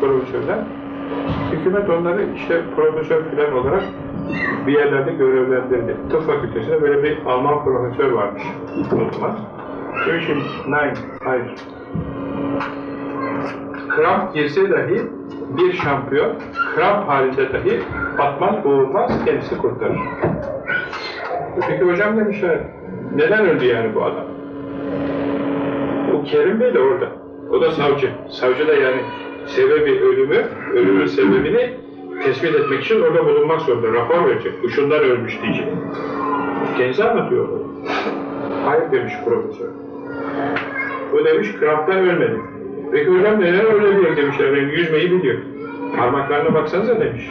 profesörden. Hükümet onları işte profesör filan olarak bir yerlerde görevlendirdi. Tıp fakültesinde böyle bir Alman profesör varmış. Unutmaz. Demişim, nein, hayır. Kramp girse dahi bir şampiyon, kramp halinde dahi batmaz, boğulmaz, kendisi kurtarır. Peki hocam demişler, neden öldü yani bu adam? Bu Kerim Bey de orada. O da savcı. Savcı da yani sebebi ölümü, ölümün sebebini tespit etmek için orada bulunmak zorunda. Rapor verecek. Bu şundan ölmüş diyecek. Kendisi anlatıyor onu. Hayır demiş profesör. O demiş kramptan ölmedi. Peki hocam neden öyle diyor demişler. Ben yüzmeyi biliyor. Parmaklarına baksanıza demiş.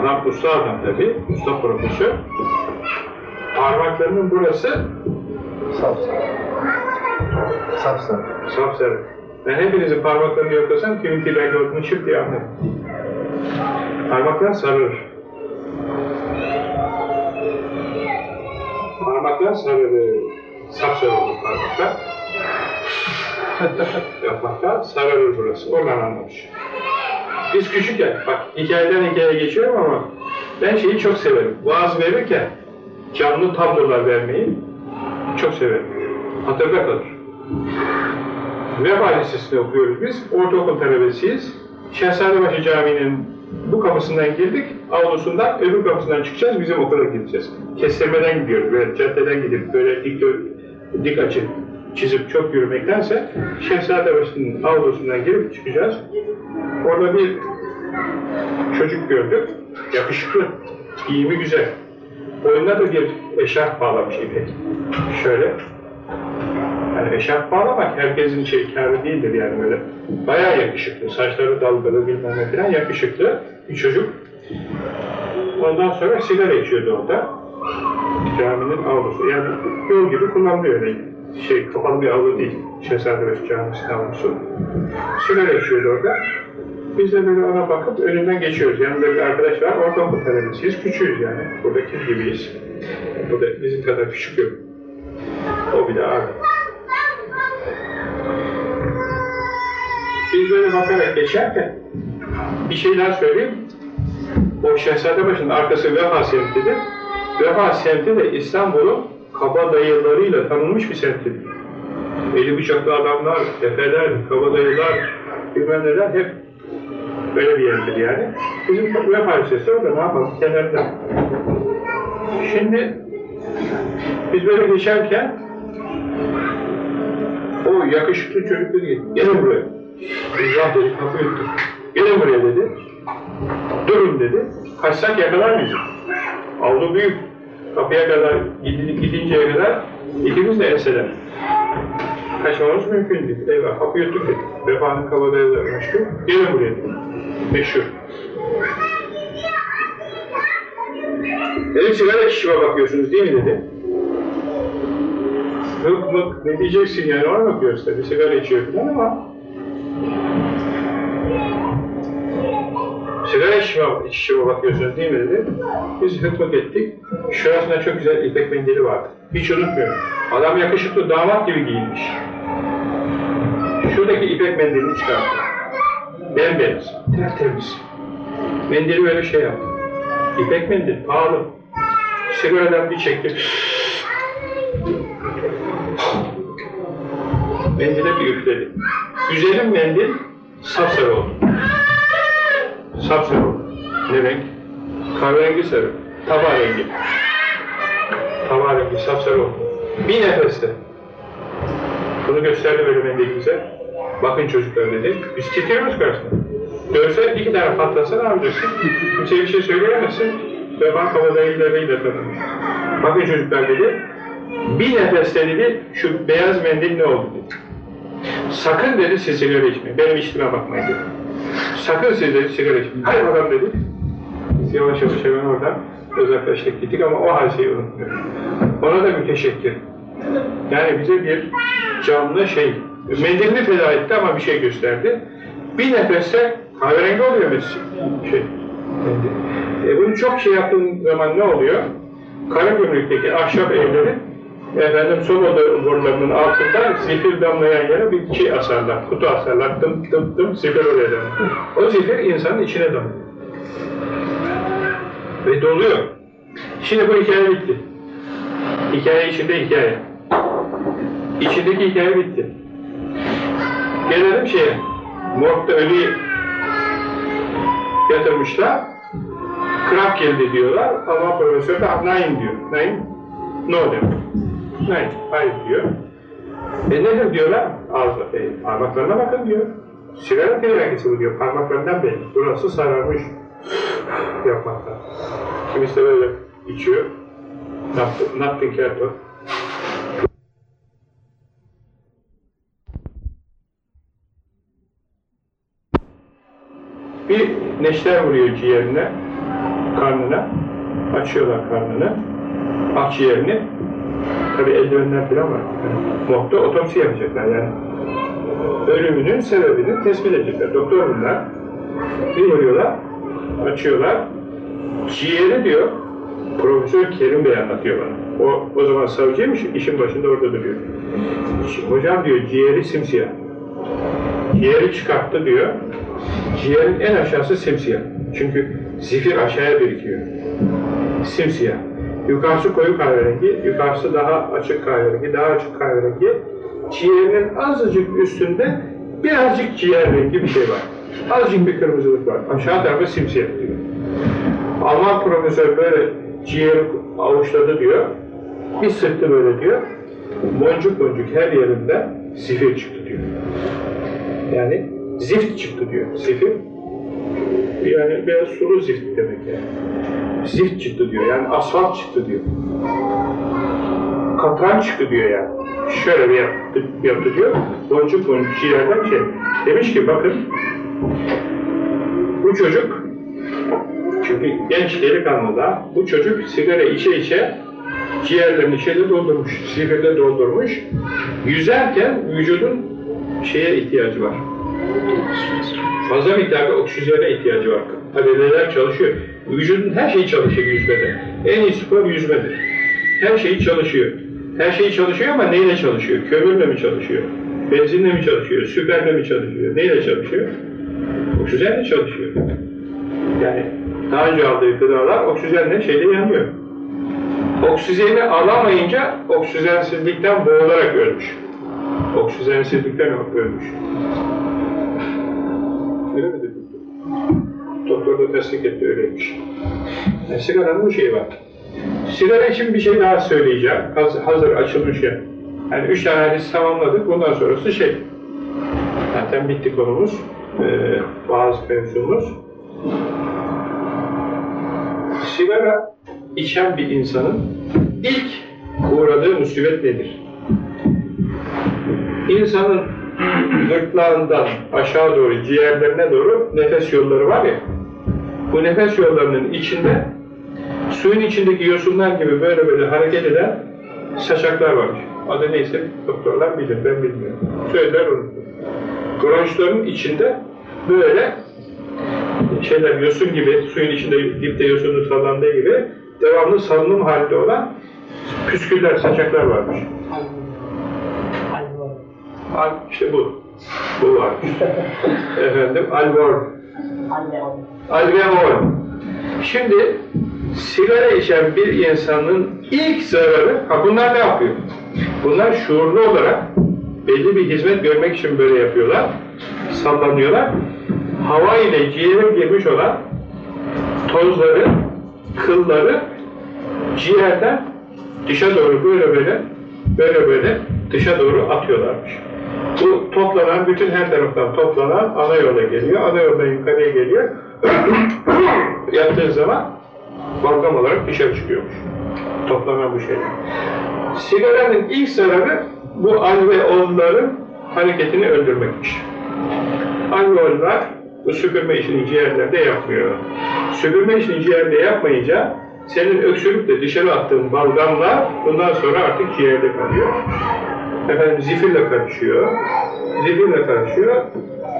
Adam usta adam tabi. Usta profesör. Parmaklarının burası Sapsarı. Sapsarı. sapsarı. Ben hepinizin parmaklarını yoklasam kimin kirlengi olduğunu çık diye anlarım. Parmaklar sarılır. Parmaklar sarılır. Sapsarı olur parmaklar. Yapmakta sararır burası. Oradan anlamış. Biz küçükken, bak hikayeden hikayeye geçiyorum ama ben şeyi çok severim. Vaaz verirken canlı tablolar vermeyi çok severim. Hatırda kalır. Vefa Lisesi'nde okuyoruz biz. Ortaokul talebesiyiz. Şehzadebaşı Camii'nin bu kapısından girdik, avlusundan öbür kapısından çıkacağız, bizim okula gideceğiz. Kestirmeden gidiyoruz, böyle caddeden gidip böyle dik, dik açı çizip çok yürümektense Şehzadebaşı'nın avlusundan girip çıkacağız. Orada bir çocuk gördük, yakışıklı, giyimi güzel. Boynuna da bir eşarp bağlamış ipek. Şöyle, yani eşarp bağlamak herkesin şey kârı değildir yani böyle. Bayağı yakışıklı, saçları dalgalı bilmem ne falan yakışıklı bir çocuk. Ondan sonra sigara içiyordu orada. Caminin avlusu. Yani yol gibi kullanılıyor öyle. Şey, kapalı bir avlu değil. Şehzadebaşı Camisi'nin avlusu. Sigara içiyordu orada. Biz de böyle ona bakıp önünden geçiyoruz. Yanında bir arkadaş var, ortaokul talebesiyiz. Küçüğüz yani. Buradaki gibiyiz. Burada bizim kadar küçük yok. O bile abi. Biz böyle bakarak geçerken bir şey daha söyleyeyim. O Şehzadebaşı'nın arkası Vefa semtidir. Vefa semti de İstanbul'un kabadayılarıyla tanınmış bir semtidir. Eli bıçaklı adamlar, tefeler, kabadayılar, bilmem neler hep böyle bir yerdir yani. Bizim Vefa Lisesi orada ne yapalım kenarında. Şimdi biz böyle geçerken o yakışıklı çocuk dedi ki, gelin buraya. Rıza dedi, kapı yuttu. Gelin buraya dedi. Durun dedi. Kaçsak yakalar mıyız? Avlu büyük. Kapıya kadar gidin- gidinceye kadar ikimiz de enseler. Kaçmamız mümkün değil. Eyvah, kapı yuttuk dedi. Vefa'nın kabadayıları meşhur. Gelin buraya dedi. Meşhur. Dedim sigara şişime bakıyorsunuz değil mi dedi. Yok bak ne diyeceksin yani ona bakıyoruz tabii sigara içiyor falan ama sigara içişime, içişime bakıyorsunuz değil mi dedi. Biz hıkmık ettik. Şurasında çok güzel ipek mendili vardı. Hiç unutmuyorum. Adam yakışıklı damat gibi giyinmiş. Şuradaki ipek mendilini çıkarttı. Bembeyaz, tertemiz. Mendili böyle şey yaptı. İpek mendil, pahalı. Sigaradan bir çekti. Mendile bir üfledi. Güzelim mendil sapsarı oldu. Sapsarı oldu. Ne renk? Kahverengi sarı. Tava rengi. Tava rengi sapsarı oldu. Bir nefeste. Bunu gösterdi böyle mendil bize. Bakın çocuklar dedi. Biz titriyoruz karşısında. Dövse iki tane patlasa ne yapacaksın? Kimseye bir şey söyleyemezsin. Ve ben kabadayılarıyla tanıdım. Bakın çocuklar dedi. Bir nefeste dedi, şu beyaz mendil ne oldu dedi. Sakın dedi siz sigara içmeyin. Benim içtiğime bakmayın dedi. Sakın siz dedi sigara içmeyin. Hayır bakalım dedi. Biz yavaş yavaş hemen oradan uzaklaştık gittik ama o hadiseyi unutmuyorum. Ona da müteşekkir. Yani bize bir canlı şey, mendilini feda etti ama bir şey gösterdi. Bir nefeste kahverengi oluyor biz şey. E bunu çok şey yaptığın zaman ne oluyor? Karagümrük'teki ahşap evlerin efendim soba borularının altından zifir damlayan yere bir şey asarlar, kutu asarlar, dım dım dım zifir oraya dönüyor. O zifir insanın içine dönüyor. Ve doluyor. Şimdi bu hikaye bitti. Hikaye içinde hikaye. İçindeki hikaye bitti. Gelelim şeye. Morgda ölüyü yatırmışlar. Kramp geldi diyorlar. Ama profesör de nein diyor. Nein, no diyor. Nein, hayır diyor. E nedir diyorlar? Ağzı, e, parmaklarına bakın diyor. Sigara tehlikesi bu diyor. Parmaklarından belli. Burası sararmış. Yapmaktan. Kimisi böyle içiyor. Nothing, to. Bir neşter vuruyor ciğerine, karnına. Açıyorlar karnını, akciğerini. Tabi eldivenler falan var. Morgda otopsi yapacaklar yani. Ölümünün sebebini tespit edecekler. Doktor bunlar. Bir vuruyorlar, açıyorlar. Ciğeri diyor, Profesör Kerim Bey anlatıyor bana. O, o zaman savcıymış, işin başında orada duruyor. Hocam diyor, ciğeri simsiyah. Ciğeri çıkarttı diyor. Ciğerin en aşağısı simsiyah. Çünkü zifir aşağıya birikiyor. Simsiyah. Yukarısı koyu kahverengi, yukarısı daha açık kahverengi, daha açık kahverengi. Ciğerinin azıcık üstünde birazcık ciğer rengi bir şey var. Azıcık bir kırmızılık var. Aşağı tarafı simsiyah diyor. Alman profesör böyle ciğeri avuçladı diyor. Bir sıktı böyle diyor. Boncuk boncuk her yerinden zifir çıktı diyor. Yani zift çıktı diyor. Zifir yani biraz sulu zift demek yani. Zift çıktı diyor. Yani asfalt çıktı diyor. Katran çıktı diyor yani. Şöyle bir yaptı, yaptı diyor. Boncuk boncuk ciğerden şey. Demiş ki bakın bu çocuk çünkü genç delikanlı da bu çocuk sigara içe içe ciğerlerini şeyle doldurmuş, sigara doldurmuş. Yüzerken vücudun şeye ihtiyacı var. Fazla miktarda oksijene ihtiyacı var. Adeleler çalışıyor. Vücudun her şeyi çalışıyor yüzmede. En iyi spor yüzmedir. Her şeyi çalışıyor. Her şeyi çalışıyor ama neyle çalışıyor? Kömürle mi çalışıyor? Benzinle mi çalışıyor? Süperle mi çalışıyor? Neyle çalışıyor? Oksijenle çalışıyor. Yani daha önce aldığı gıdalar oksijenle şeyde yanıyor. Oksijeni alamayınca oksijensizlikten boğularak ölmüş. Oksijensizlikten ölmüş. Doktor da tasdik etti öyleymiş. Yani sigaranın bu şeyi var. Sigara için bir şey daha söyleyeceğim. Hazır, hazır açılmış ya. Yani üç tane hadis tamamladık. Bundan sonrası şey. Zaten bitti konumuz. Ee, bazı mevzumuz. Sigara içen bir insanın ilk uğradığı musibet nedir? İnsanın gırtlağından aşağı doğru, ciğerlerine doğru nefes yolları var ya, bu nefes yollarının içinde suyun içindeki yosunlar gibi böyle böyle hareket eden saçaklar varmış. Adı neyse doktorlar bilir, ben bilmiyorum. Söyler onu. Bronşların içinde böyle şeyler yosun gibi, suyun içinde dipte yosunun sallandığı gibi devamlı salınım halinde olan püsküller, saçaklar varmış. Al, işte bu. Bu varmış. Efendim, alveol. Alveol. Şimdi sigara içen bir insanın ilk zararı, ha bunlar ne yapıyor? Bunlar şuurlu olarak belli bir hizmet görmek için böyle yapıyorlar. Sallanıyorlar. Hava ile ciğere girmiş olan tozları, kılları ciğerden dışa doğru böyle böyle böyle böyle dışa doğru atıyorlarmış. Bu toplanan, bütün her taraftan toplanan ana yola geliyor. Ana yoldan yukarıya geliyor. Yaptığı zaman balgam olarak dışarı çıkıyormuş. Toplanan bu şeyler. Sigaranın ilk zararı bu alveolların hareketini öldürmekmiş. Alveoller bu süpürme işini ciğerlerde yapmıyor. Süpürme işini ciğerde yapmayınca senin öksürüp de dışarı attığın balgamlar bundan sonra artık ciğerde kalıyor. Efendim zifirle karışıyor. Zifirle karışıyor.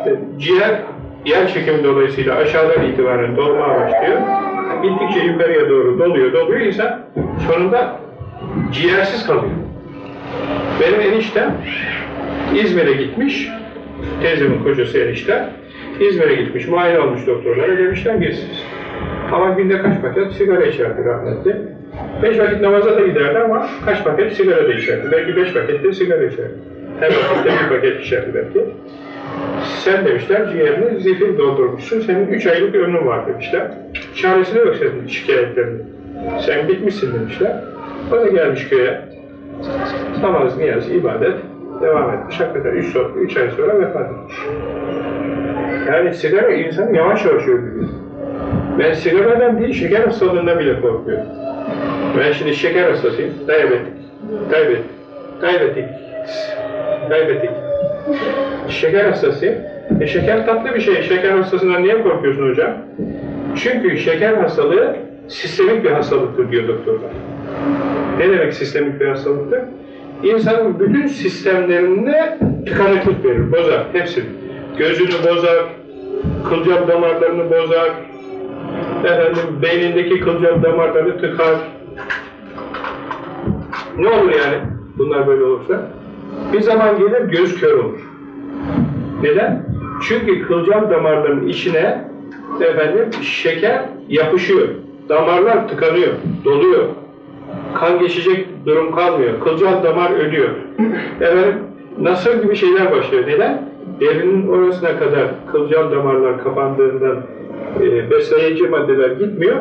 E, Ciğer yer çekimi dolayısıyla aşağıdan itibaren dolmaya başlıyor. Gittikçe yukarıya doğru doluyor, doluyor. İnsan sonunda ciğersiz kalıyor. Benim eniştem İzmir'e gitmiş, teyzemin kocası eniştem, İzmir'e gitmiş, muayene olmuş doktorlara, demişler ki ama günde kaç paket sigara içerdi rahmetli. Beş vakit namaza da giderdi ama kaç paket sigara da içerdi. Belki beş paket de sigara içerdi. Her vakitte bir paket içerdi belki. Sen demişler ciğerini zifir doldurmuşsun, senin üç aylık ömrün var demişler. Çaresi de yok senin şikayetlerin. Sen bitmişsin demişler. O da gelmiş köye. Namaz, niyaz, ibadet devam etmiş. Hakikaten üç, üç ay sonra vefat etmiş. Yani sigara insanı yavaş yavaş öldürüyor. Ben sigaradan değil, şeker hastalığından bile korkuyorum. Ben şimdi şeker hastasıyım, diyabetik, kaybettik, kaybettik, kaybettik. Şeker hastasıyım. E şeker tatlı bir şey. Şeker hastasından niye korkuyorsun hocam? Çünkü şeker hastalığı sistemik bir hastalıktır diyor doktorlar. Ne demek sistemik bir hastalıktır? İnsanın bütün sistemlerine tıkanıklık verir, bozar hepsini. Gözünü bozar, kılcal damarlarını bozar, efendim beynindeki kılcal damarları tıkar. Ne olur yani bunlar böyle olursa? Bir zaman gelir göz kör olur. Neden? Çünkü kılcal damarların içine efendim şeker yapışıyor. Damarlar tıkanıyor, doluyor. Kan geçecek durum kalmıyor. Kılcal damar ölüyor. Efendim nasıl gibi şeyler başlıyor. Neden? Derinin orasına kadar kılcal damarlar kapandığından e, besleyici maddeler gitmiyor.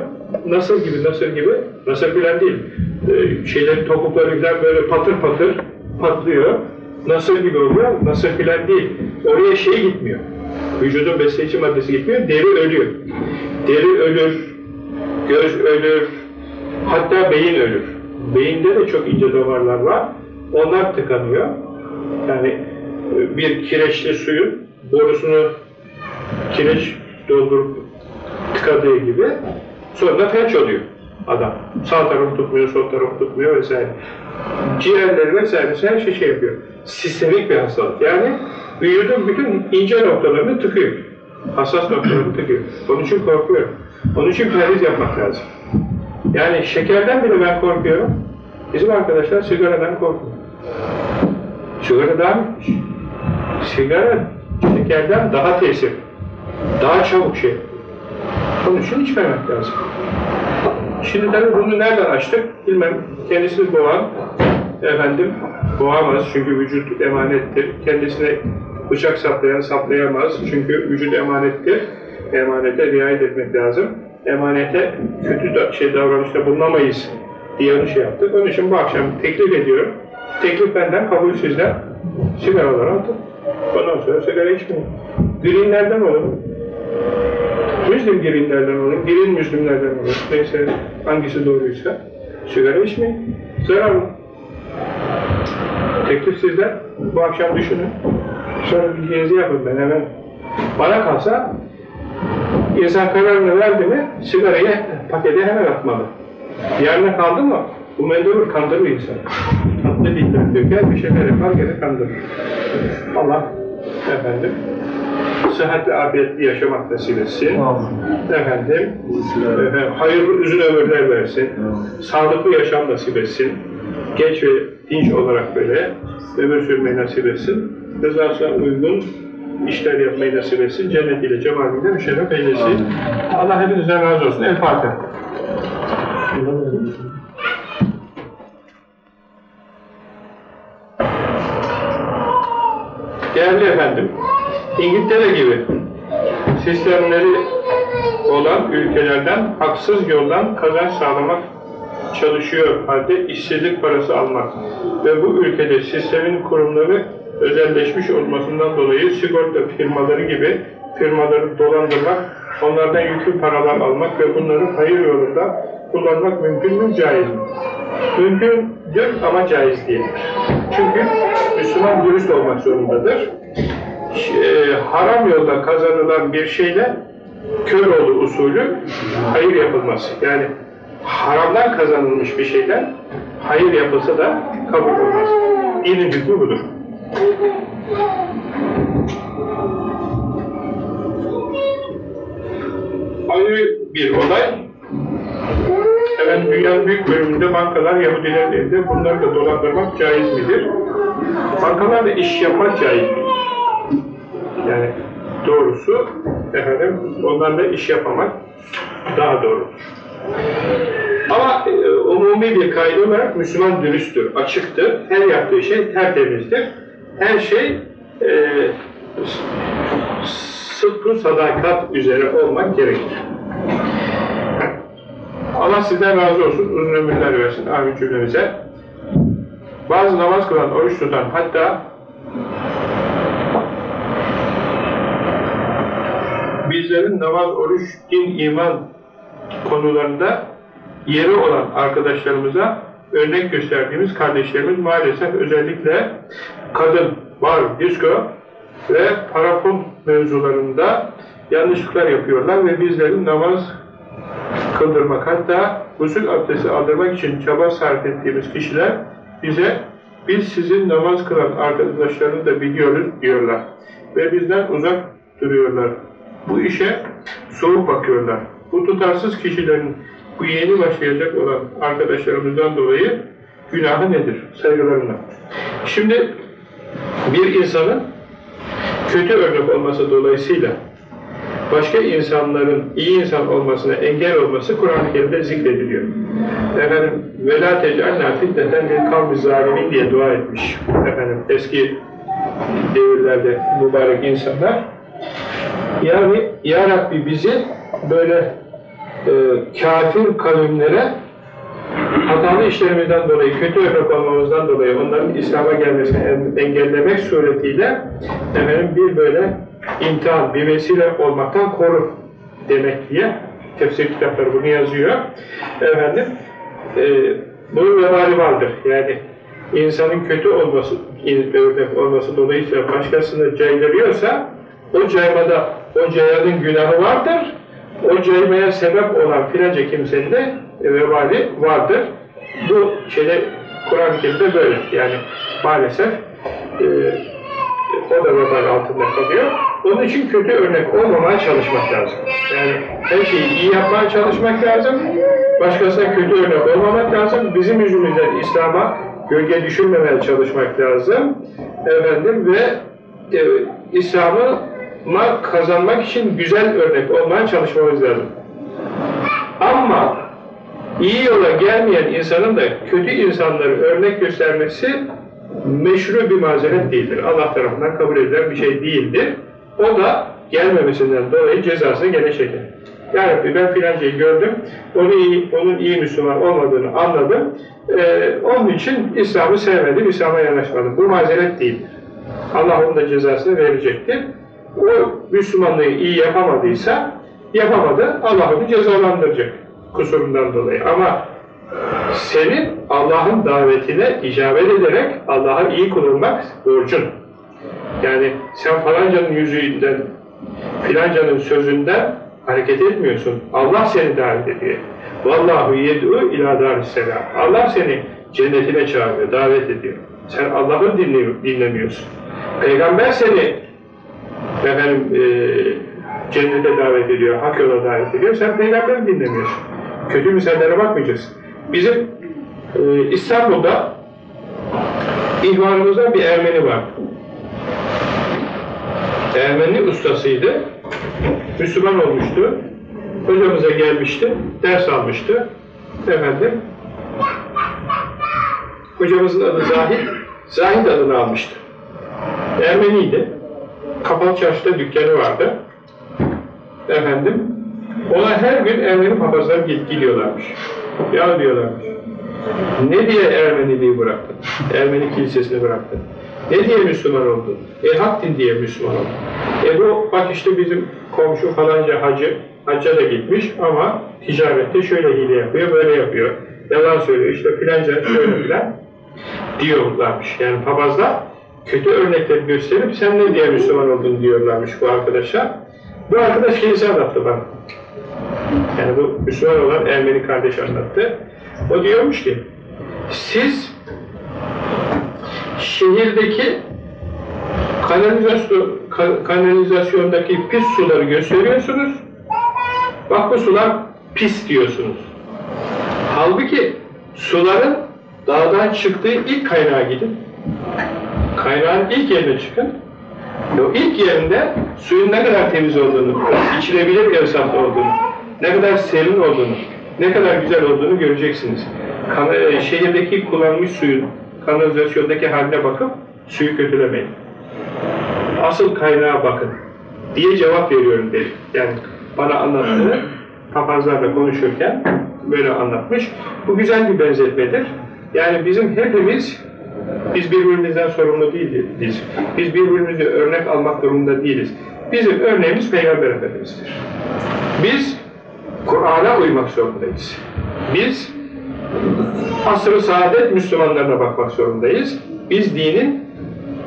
Nasıl gibi, nasıl gibi? Nasıl filan değil. E, şeylerin topukları falan böyle patır patır patlıyor. Nasıl gibi oluyor? Nasıl filan değil. Oraya şey gitmiyor. Vücudun besleyici maddesi gitmiyor. Deri ölüyor. Deri ölür, göz ölür, hatta beyin ölür. Beyinde de çok ince damarlar var. Onlar tıkanıyor. Yani e, bir kireçli suyun borusunu kireç doldurup tıkadığı gibi sonra felç oluyor adam. Sağ tarafı tutmuyor, sol tarafı tutmuyor vesaire. Ciğerleri vesaire her şey şey yapıyor. Sistemik bir hastalık. Yani vücudun bütün ince noktalarını tıkıyor. Hassas noktalarını tıkıyor. Onun için korkuyorum. Onun için perhiz yapmak lazım. Yani şekerden bile ben korkuyorum. Bizim arkadaşlar sigaradan korkuyor. Sigara daha müthiş. Sigara şekerden daha tesir. Daha çabuk şey. Onun için içmemek lazım. Şimdi tabii bunu nereden açtık bilmem. Kendisini boğan, efendim boğamaz çünkü vücut emanettir. Kendisine bıçak saplayan saplayamaz çünkü vücut emanettir. Emanete riayet etmek lazım. Emanete kötü şey davranışta bulunamayız diye onu şey yaptık. Onun için bu akşam teklif ediyorum. Teklif benden, kabul sizden. Sigaraları atın. Ondan sonra sigara içmeyin. Greenlerden olun. Müslüm girinlerden olun, girin Müslümlerden olun. Neyse hangisi doğruysa sigara içmeyin. Zararlı. Teklif sizden. Bu akşam düşünün. Sonra bilginizi yapın ben hemen. Bana kalsa insan kararını verdi mi sigarayı pakete hemen atmalı. Yarına kaldı mı bu mendebur kandırır insan. Tatlı dilden döker bir şeyler yapar geri kandırır. Allah efendim sıhhatli afiyetli yaşamak nasip etsin. Efendim, efendim hayırlı uzun ömürler versin. Sağlıklı yaşam nasip etsin. Genç ve dinç olarak böyle ömür sürmeyi nasip etsin. Rızasına uygun işler yapmayı nasip etsin. Cennetiyle, cemaliyle müşerref eylesin. Allah hepinizden razı olsun. El Fatiha. Değerli efendim, İngiltere gibi sistemleri olan ülkelerden haksız yoldan kazanç sağlamak çalışıyor halde işsizlik parası almak ve bu ülkede sistemin kurumları özelleşmiş olmasından dolayı sigorta firmaları gibi firmaları dolandırmak, onlardan yüklü paralar almak ve bunları hayır yolunda kullanmak mümkün mü, caiz mi? Mümkündür ama caiz değildir. Çünkü Müslüman dürüst olmak zorundadır haram yolda kazanılan bir şeyle Köroğlu usulü hayır yapılmaz. Yani haramdan kazanılmış bir şeyden hayır yapılsa da kabul olmaz. Dinin hükmü budur. Ayrı bir olay, Efendim dünyanın büyük bölümünde bankalar Yahudilerin elinde. Bunları da dolandırmak caiz midir? Bankalarda iş yapmak caiz değil. Yani doğrusu efendim onlarla iş yapamak daha doğrudur. Ama e, umumi bir kaydı olarak Müslüman dürüsttür, açıktır. Her yaptığı şey tertemizdir. Her şey e, sıdkı sadakat üzere olmak gerekir. Allah sizden razı olsun, uzun ömürler versin amin cümlemize. Bazı namaz kılan, oruç tutan, hatta bizlerin namaz, oruç, din, iman konularında yeri olan arkadaşlarımıza örnek gösterdiğimiz kardeşlerimiz maalesef özellikle kadın, bar, disco ve parafon mevzularında yanlışlıklar yapıyorlar ve bizlerin namaz kıldırmak hatta gusül abdesti aldırmak için çaba sarf ettiğimiz kişiler bize biz sizin namaz kılan arkadaşlarını da biliyoruz diyorlar. Ve bizden uzak duruyorlar. Bu işe soğuk bakıyorlar. Bu tutarsız kişilerin bu yeni başlayacak olan arkadaşlarımızdan dolayı günahı nedir? Saygılarına. Şimdi bir insanın kötü örnek olması dolayısıyla başka insanların iyi insan olmasına engel olması Kur'an-ı Kerim'de zikrediliyor. Efendim, وَلَا تَجْعَلْنَا فِتْنَةً لِلْقَوْمِ الظَّالِمِينَ diye dua etmiş. Efendim, eski devirlerde mübarek insanlar. yani, Ya Rabbi bizi böyle e, kafir kavimlere hatalı işlerimizden dolayı, kötü örnek olmamızdan dolayı onların İslam'a gelmesini en- engellemek suretiyle efendim bir böyle imtihan, bir vesile olmaktan koru demek diye tefsir kitapları bunu yazıyor. Efendim, e, bunun vebali vardır. Yani insanın kötü olması, örnek olması dolayısıyla başkasını caydırıyorsa o caymada, o cayanın günahı vardır. O caymaya sebep olan filanca kimsenin de vebali vardır. Bu şeyde Kur'an-ı Kerim'de böyle. Yani maalesef e, o da vebal altında kalıyor. Onun için kötü örnek olmamaya çalışmak lazım. Yani her şeyi iyi yapmaya çalışmak lazım. Başkasına kötü örnek olmamak lazım. Bizim yüzümüzden İslam'a gölge düşürmemeye çalışmak lazım. Efendim ve e, İslam'ı ma kazanmak için güzel örnek olmaya çalışmamız lazım. Ama iyi yola gelmeyen insanın da kötü insanları örnek göstermesi meşru bir mazeret değildir. Allah tarafından kabul edilen bir şey değildir. O da gelmemesinden dolayı cezasını gene çeker. Ya Rabbi ben filancayı gördüm, onu iyi, onun iyi Müslüman olmadığını anladım. Ee, onun için İslam'ı sevmedim, İslam'a yanaşmadım. Bu mazeret değildir. Allah onun da cezasını verecektir. O Müslümanlığı iyi yapamadıysa, yapamadı, Allah onu cezalandıracak kusurundan dolayı. Ama senin Allah'ın davetine icabet ederek Allah'a iyi kul olmak borcun. Yani sen falancanın yüzünden, filancanın sözünden hareket etmiyorsun. Allah seni davet ediyor. Vallahu yed'u ila darisselam. Allah seni cennetine çağırıyor, davet ediyor. Sen Allah'ı dinle, dinlemiyorsun. Peygamber seni efendim, e, cennete davet ediyor, hak yola davet ediyor. Sen peygamberi dinlemiyorsun. Kötü misallere bakmayacaksın. Bizim e, İstanbul'da ihvanımızda bir Ermeni var. Ermeni ustasıydı. Müslüman olmuştu. Hocamıza gelmişti, ders almıştı. Efendim, hocamızın adı Zahid, Zahid adını almıştı. Ermeniydi. Kapalı çarşıda dükkanı vardı. Efendim, ona her gün Ermeni papazlar geliyorlarmış. Ya diyorlarmış, ne diye Ermeniliği bıraktın? Ermeni kilisesini bıraktın. Ne diye Müslüman oldun? E hak din diye Müslüman oldun. E bu bak işte bizim komşu falanca hacı, hacca da gitmiş ama ticarette şöyle hile yapıyor, böyle yapıyor. Yalan söylüyor, işte filanca şöyle filan diyorlarmış. Yani papazlar kötü örnekleri gösterip sen ne diye Müslüman oldun diyorlarmış bu arkadaşa. Bu arkadaş kendisi anlattı bana. Yani bu Müslüman olan Ermeni kardeş anlattı. O diyormuş ki, siz şehirdeki kanalizasyon, ka- kanalizasyondaki pis suları gösteriyorsunuz. Bak bu sular pis diyorsunuz. Halbuki suların dağdan çıktığı ilk kaynağa gidin. Kaynağın ilk yerine çıkın. O ilk yerinde suyun ne kadar temiz olduğunu, içilebilir bir hesapta olduğunu, ne kadar serin olduğunu, ne kadar güzel olduğunu göreceksiniz. Kan e, şehirdeki kullanmış suyun kanalizasyondaki haline bakıp suyu kötülemeyin. Asıl kaynağa bakın diye cevap veriyorum dedi. Yani bana anlattığını papazlarla konuşurken böyle anlatmış. Bu güzel bir benzetmedir. Yani bizim hepimiz biz birbirimizden sorumlu değiliz. Biz birbirimize örnek almak durumunda değiliz. Bizim örneğimiz Peygamber Efendimiz'dir. Biz Kur'an'a uymak zorundayız. Biz asr-ı saadet Müslümanlarına bakmak zorundayız. Biz dinin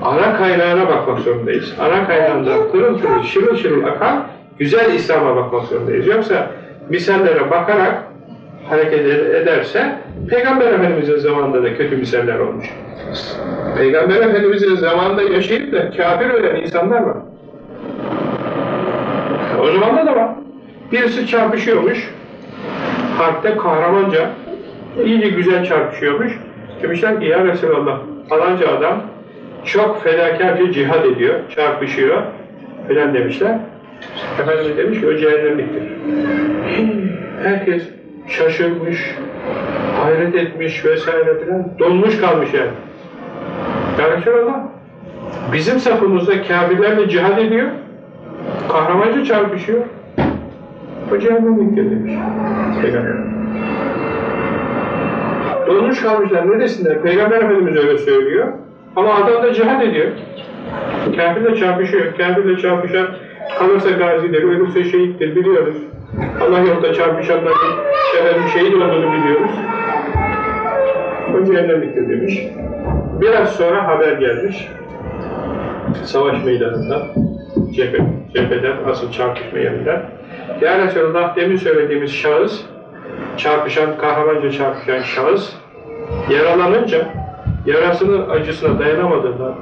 ana kaynağına bakmak zorundayız. Ana kaynağından pırıl pırıl, şırıl şırıl akan güzel İslam'a bakmak zorundayız. Yoksa misallere bakarak hareket ederse Peygamber Efendimiz'in zamanında da kötü misaller olmuş. Peygamber Efendimiz'in zamanında yaşayıp da kafir ölen insanlar var. O zamanda da var. Birisi çarpışıyormuş, harpte kahramanca, iyice güzel çarpışıyormuş. Demişler ki ya Resulallah, falanca adam çok fedakarca cihad ediyor, çarpışıyor filan demişler. Efendimiz demiş ki o cehennemliktir. Herkes şaşırmış, hayret etmiş vesaire filan, donmuş kalmış yani. Ya Resulallah, bizim safımızda kafirlerle cihad ediyor, kahramanca çarpışıyor. O cehennemliktir demiş. Donmuş kalmışlar, ne desinler? Peygamber Efendimiz öyle söylüyor. Ama adam da cihad ediyor. Kafirle çarpışıyor. Kafirle çarpışan kalırsa gazidir, ölürse şehittir biliyoruz. Allah yolunda çarpışanların efendim, şehit olduğunu biliyoruz. O cehennemliktir demiş. Biraz sonra haber gelmiş. Savaş meydanından, cephe, cepheden, asıl çarpışma yerinden. Ya Resulallah demin söylediğimiz şahıs, çarpışan, kahramanca çarpışan şahıs, yaralanınca, yarasının acısına dayanamadığından,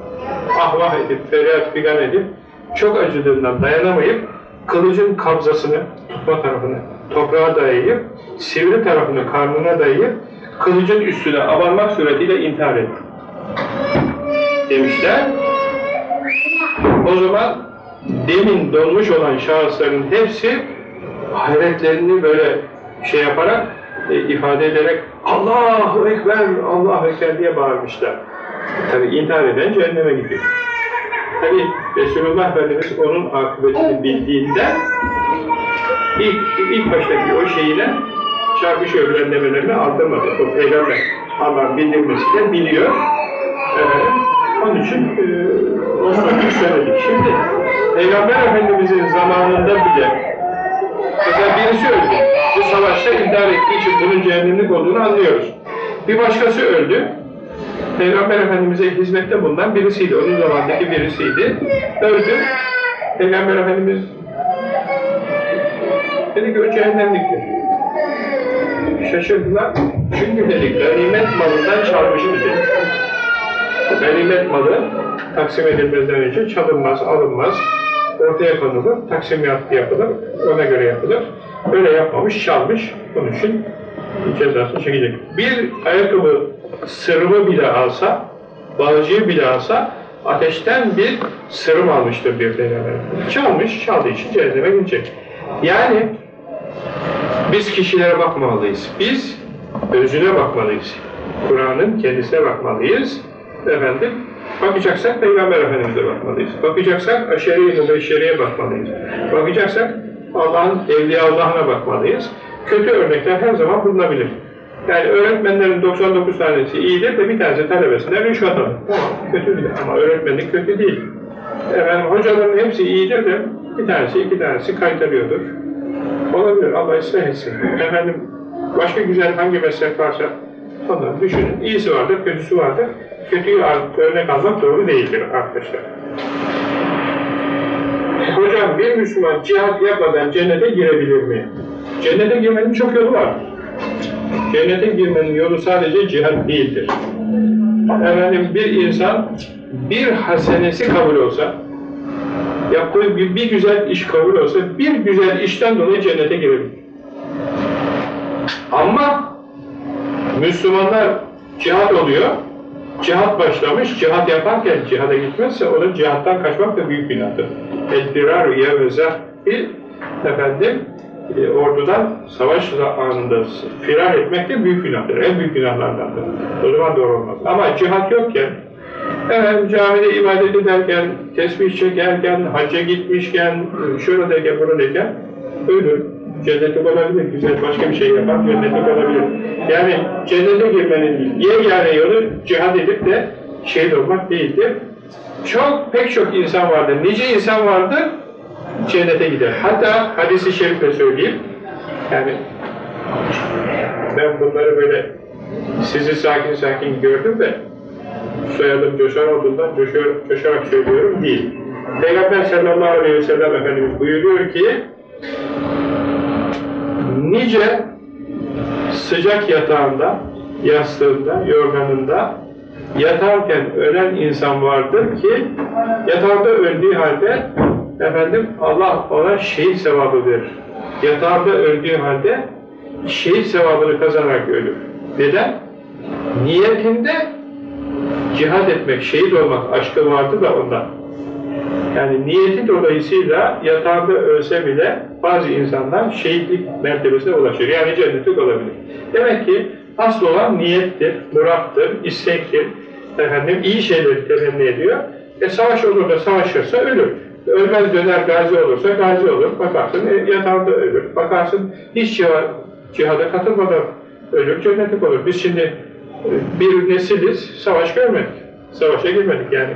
ahvah edip, feryat figan edip, çok acıdığından dayanamayıp, kılıcın kabzasını, tutma tarafını toprağa dayayıp, sivri tarafını karnına dayayıp, kılıcın üstüne abanmak suretiyle intihar etti. Demişler. O zaman demin donmuş olan şahısların hepsi hayretlerini böyle şey yaparak, e, ifade ederek Allahu Ekber, Allahu Ekber diye bağırmışlar. Tabi intihar eden cehenneme gidiyor. Tabi Resulullah Efendimiz onun akıbetini bildiğinden ilk, ilk baştaki o şeyine çarpışıyor bilen demelerini aldırmadı. O peygamber Allah'ın bildirmesiyle biliyor. Evet. Onun için e, o sözü söyledik. Şimdi Peygamber Efendimizin zamanında bile mesela birisi öldü. Bu savaşta intihar ettiği için bunun cehennemlik olduğunu anlıyoruz. Bir başkası öldü. Peygamber Efendimiz'e hizmette bulunan birisiydi. Onun zamandaki birisiydi. Öldü. Peygamber Efendimiz dedi ki o cehennemliktir. Şaşırdılar. Çünkü dedik ganimet malından çalmıştı dedi. Ganimet malı taksim edilmezden önce çalınmaz, alınmaz, ortaya konulur, taksim yapılır, ona göre yapılır. Öyle yapmamış, çalmış, bunun için cezasını çekecek. Bir ayakkabı sırımı bile alsa, bağcıyı bile alsa, ateşten bir sırım almıştır bir peygamber. Çalmış, çaldığı için cehenneme gidecek. Yani biz kişilere bakmalıyız. Biz özüne bakmalıyız. Kur'an'ın kendisine bakmalıyız. Efendim, bakacaksak Peygamber Efendimiz'e bakmalıyız. Bakacaksak aşeri-i mübeşşeriye bakmalıyız. Bakacaksak Allah'ın evliya Allah'ına bakmalıyız. Kötü örnekler her zaman bulunabilir. Yani öğretmenlerin 99 tanesi iyidir de bir tanesi talebesine rüşvet alır. Tamam, kötü bile ama öğretmenlik kötü değil. Efendim, hocaların hepsi iyidir de bir tanesi, iki tanesi kaytarıyordur. Olabilir, Allah ıslah etsin. Efendim, başka güzel hangi meslek varsa onları düşünün. İyisi vardır, kötüsü vardır. Kötüyü örnek almak doğru değildir arkadaşlar. Hocam bir Müslüman cihat yapmadan cennete girebilir mi? Cennete girmenin çok yolu var. Cennete girmenin yolu sadece cihat değildir. Efendim bir insan bir hasenesi kabul olsa, yaptığı bir, güzel iş kabul olsa, bir güzel işten dolayı cennete girebilir. Ama Müslümanlar cihat oluyor, cihat başlamış, cihat yaparken cihada gitmezse o da cihattan kaçmak da büyük günahtır. El firaru yevmezah bir efendim e, ordudan savaş anında firar etmek de büyük günahtır. En büyük günahlardandır. O zaman doğru olmaz. Ama cihat yokken efendim camide ibadet ederken, tesbih çekerken, hacca gitmişken, şuradayken, buradayken ölür. Cennetlik olabilir, güzel başka bir şey yapar, cennetlik olabilir. Yani cennete girmenin yegane yolu cihad edip de şehit olmak değildir. Çok, pek çok insan vardır. Nice insan vardır, cennete gider. Hatta hadisi şerifle söyleyeyim. Yani ben bunları böyle sizi sakin sakin gördüm de soyadım Coşar olduğundan coşar, coşarak söylüyorum değil. Peygamber sallallahu aleyhi ve sellem Efendimiz buyuruyor ki nice sıcak yatağında, yastığında, yorganında yatarken ölen insan vardır ki yatağında öldüğü halde efendim Allah ona şehit sevabı verir. Yatağında öldüğü halde şehit sevabını kazanarak ölür. Neden? Niyetinde cihad etmek, şehit olmak aşkı vardı da ondan. Yani niyeti dolayısıyla yatağında ölse bile bazı insanlar şehitlik mertebesine ulaşır. Yani cennetlik olabilir. Demek ki asıl olan niyettir, murattır, istektir. Efendim iyi şeyleri temenni ediyor. E savaş olur da savaşırsa ölür. Ölmez döner gazi olursa gazi olur. Bakarsın e, yatağında ölür. Bakarsın hiç cihad, cihada katılmadan ölür, cennetlik olur. Biz şimdi e, bir nesiliz, savaş görmedik. Savaşa girmedik yani.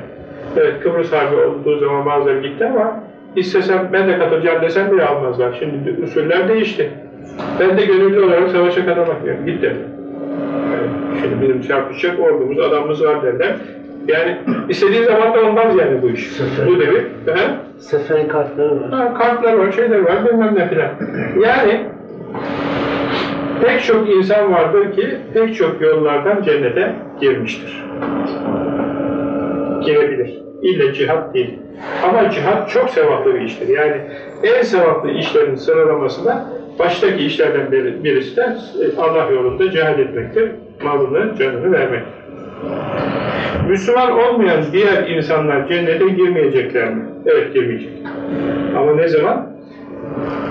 Evet, Kıbrıs Harbi olduğu zaman bazıları gitti ama istesem ben de katılacağım desem bile almazlar. Şimdi usuller değişti. Ben de gönüllü olarak savaşa katılmak istiyorum. Gittim. Şimdi bizim çarpışacak ordumuz, adamımız var derler. Yani istediği zaman da olmaz yani bu iş. Sefer. Bu devir. He? Seferin kartları var. Ha, kartlar var, şeyler var, bilmem ne filan. Yani pek çok insan vardır ki pek çok yollardan cennete girmiştir. Girebilir. İlle cihat değil. Ama cihat çok sevaplı bir iştir. Yani en sevaplı işlerin sıralamasında baştaki işlerden biri- birisi de Allah yolunda cihad etmektir. Malını, canını vermek. Müslüman olmayan diğer insanlar cennete girmeyecekler mi? Evet girmeyecek. Ama ne zaman?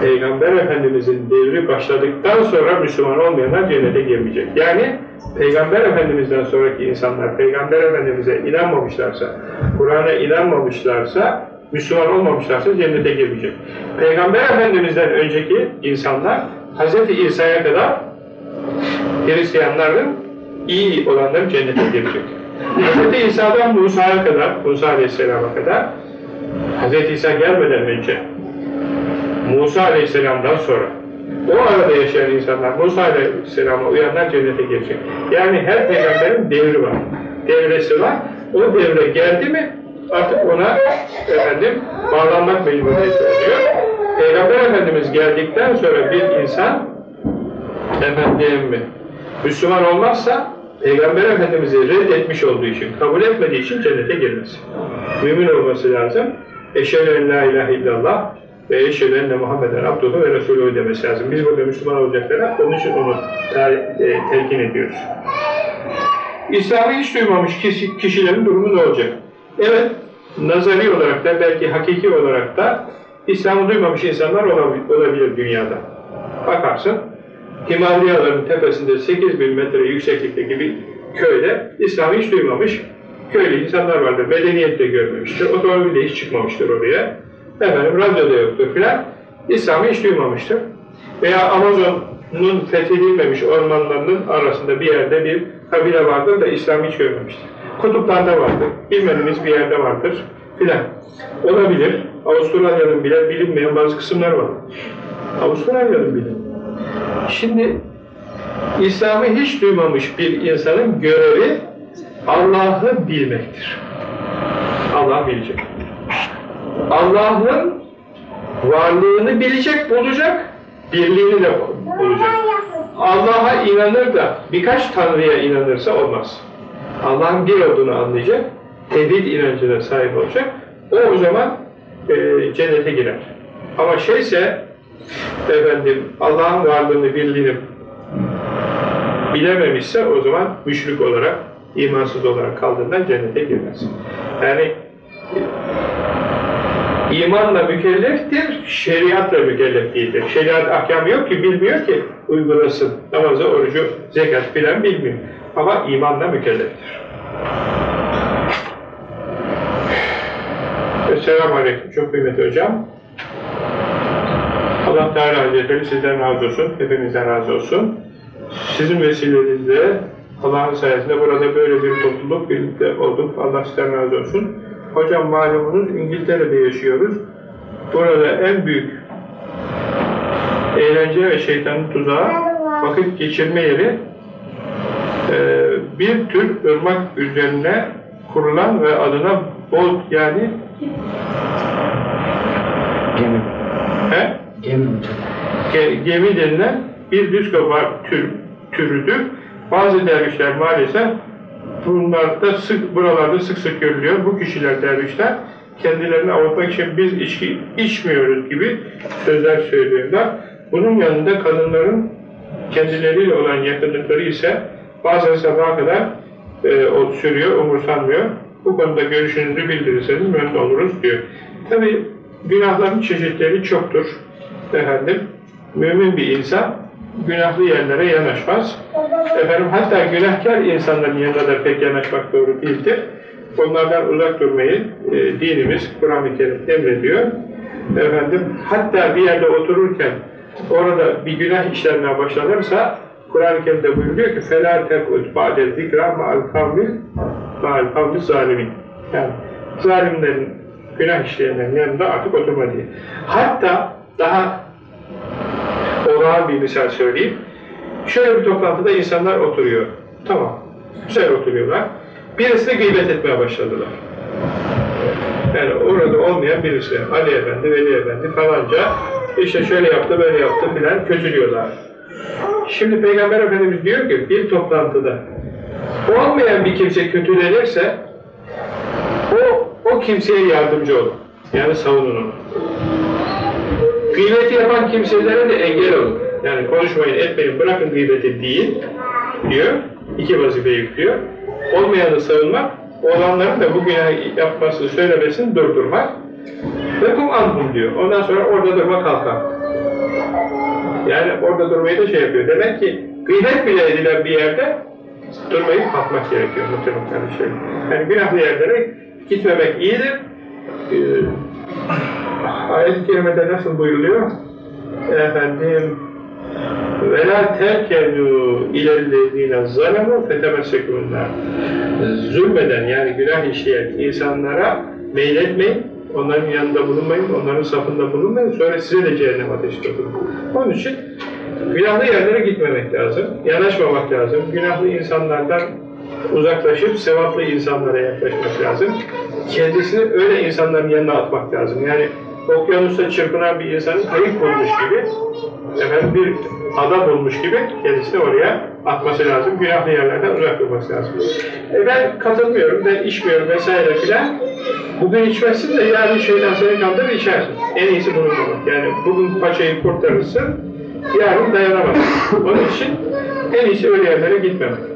Peygamber Efendimizin devri başladıktan sonra Müslüman olmayanlar cennete girmeyecek. Yani Peygamber Efendimiz'den sonraki insanlar Peygamber Efendimiz'e inanmamışlarsa, Kur'an'a inanmamışlarsa, Müslüman olmamışlarsa cennete girmeyecek. Peygamber Efendimiz'den önceki insanlar Hz. İsa'ya kadar Hristiyanların iyi olanların cennete girecek. Hz. İsa'dan Musa'ya kadar, Musa Aleyhisselam'a kadar Hz. İsa gelmeden önce Musa Aleyhisselam'dan sonra o arada yaşayan insanlar, Musa Aleyhisselam'a uyanlar cennete girecek. Yani her peygamberin devri var. Devresi var. O devre geldi mi artık ona efendim bağlanmak mecburiyeti oluyor. Peygamber Efendimiz geldikten sonra bir insan efendim Müslüman olmazsa Peygamber Efendimiz'i reddetmiş olduğu için, kabul etmediği için cennete girmez. Mümin olması lazım. Eşhedü la ilahe illallah ve eşhedü enne Muhammeden abduhu ve resulü demesi lazım. Biz burada Müslüman olacaklara onun için onu ta- e, telkin ediyoruz. İslam'ı hiç duymamış kişi, kişilerin durumu ne olacak? Evet, nazari olarak da belki hakiki olarak da İslam'ı duymamış insanlar olabi- olabilir dünyada. Bakarsın, Himalyaların tepesinde 8000 metre yükseklikteki bir köyde İslam'ı hiç duymamış köylü insanlar vardır. Medeniyet de görmemiştir. Otomobil de hiç çıkmamıştır oraya. Efendim radyo da yoktur filan. İslam'ı hiç duymamıştır. Veya Amazon'un fethedilmemiş ormanlarının arasında bir yerde bir kabile vardır da İslam'ı hiç görmemiştir. Kutuplarda vardır. Bilmediğimiz bir yerde vardır filan. Olabilir. Avustralya'nın bile bilinmeyen bazı kısımlar var. Avustralya'nın bile. Şimdi İslam'ı hiç duymamış bir insanın görevi Allah'ı bilmektir. Allah bilecek. Allah'ın varlığını bilecek, bulacak, birliğini de bulacak. Allah'a inanır da birkaç tanrıya inanırsa olmaz. Allah'ın bir olduğunu anlayacak, tevhid inancına sahip olacak. O o zaman e, cennete girer. Ama şeyse efendim Allah'ın varlığını, birliğini bilememişse o zaman müşrik olarak imansız olarak kaldığından cennete girmez. Yani imanla mükelleftir, şeriatla mükellef değildir. Şeriat ahkamı yok ki, bilmiyor ki uygulasın. Namazı, orucu, zekat filan bilmiyor. Ama imanla mükelleftir. Selamun Aleyküm. Çok kıymetli hocam. Allah Teala Hazretleri sizden razı olsun, hepimizden razı olsun. Sizin vesilenizle Allah'ın sayesinde burada böyle bir topluluk birlikte olduk. Allah sizden razı olsun. Hocam malumunuz İngiltere'de yaşıyoruz. Burada en büyük eğlence ve şeytanın tuzağı vakit geçirme yeri e, bir tür ırmak üzerine kurulan ve adına bolt yani Gemi. Gemi hocam. ge- gemi denilen bir disko var tür, türüdür. Bazı dervişler maalesef bunlarda sık, buralarda sık sık görülüyor. Bu kişiler dervişler kendilerini avutmak için biz içki içmiyoruz gibi sözler söylüyorlar. Bunun yanında kadınların kendileriyle olan yakınlıkları ise bazen sabaha kadar e, o sürüyor, umursanmıyor. Bu konuda görüşünüzü bildirirseniz memnun oluruz diyor. Tabi günahların çeşitleri çoktur Efendim, mümin bir insan günahlı yerlere yanaşmaz. Efendim, hatta günahkar insanların yanında da pek yanaşmak doğru değildir. Onlardan uzak durmayı e, dinimiz, Kur'an-ı Kerim emrediyor. Efendim, hatta bir yerde otururken orada bir günah işlenmeye başlanırsa Kur'an-ı Kerim'de buyuruyor ki فَلَا تَقُدْ بَعْدَ الذِّكْرَى مَعَ الْقَوْمِ مَعَ الْقَوْمِ zalimin. Yani zalimlerin, günah işleyenlerin yanında artık oturma diye. Hatta daha olağan bir misal söyleyeyim. Şöyle bir toplantıda insanlar oturuyor. Tamam. Güzel oturuyorlar. Birisi gıybet etmeye başladılar. Yani orada olmayan birisi, Ali Efendi, Veli Efendi falanca işte şöyle yaptı, böyle yaptı filan kötülüyorlar. Şimdi Peygamber Efendimiz diyor ki bir toplantıda olmayan bir kimse kötülenirse o, o kimseye yardımcı olun. Yani savunun onu. Gıybeti yapan kimselere de engel olun. Yani konuşmayın, etmeyin, bırakın gıybeti değil diyor. İki vazife yüklüyor. Olmayanı savunmak, olanların da bu günah yapmasını söylemesini durdurmak. Ve kum anhum diyor. Ondan sonra orada durma kalkar. Yani orada durmayı da şey yapıyor. Demek ki gıybet bile edilen bir yerde durmayı kalkmak gerekiyor muhtemelen kardeşlerim. Yani günahlı yerlere gitmemek iyidir. Ee, ayet-i kerimede nasıl buyuruluyor? Efendim وَلَا تَرْكَنُوا اِلَى الَّذ۪ينَ ظَلَمُوا فَتَمَسَّكُونَ Zulmeden yani günah işleyen insanlara meyletmeyin, onların yanında bulunmayın, onların safında bulunmayın, sonra size de cehennem ateşi dokunur. Onun için günahlı yerlere gitmemek lazım, yanaşmamak lazım, günahlı insanlardan uzaklaşıp sevaplı insanlara yaklaşmak lazım. Kendisini öyle insanların yanına atmak lazım. Yani okyanusta çırpınan bir insanın kayık bulmuş gibi, efendim bir ada bulmuş gibi kendisini oraya atması lazım. Günahlı yerlerden uzak durması lazım. E ben katılmıyorum, ben içmiyorum vesaire filan. Bugün içmezsin de yarın şeyden seni kandırır içersin. En iyisi bunu bulmak. Yani bugün paçayı kurtarırsın, yarın dayanamazsın. Onun için en iyisi öyle yerlere gitmemek.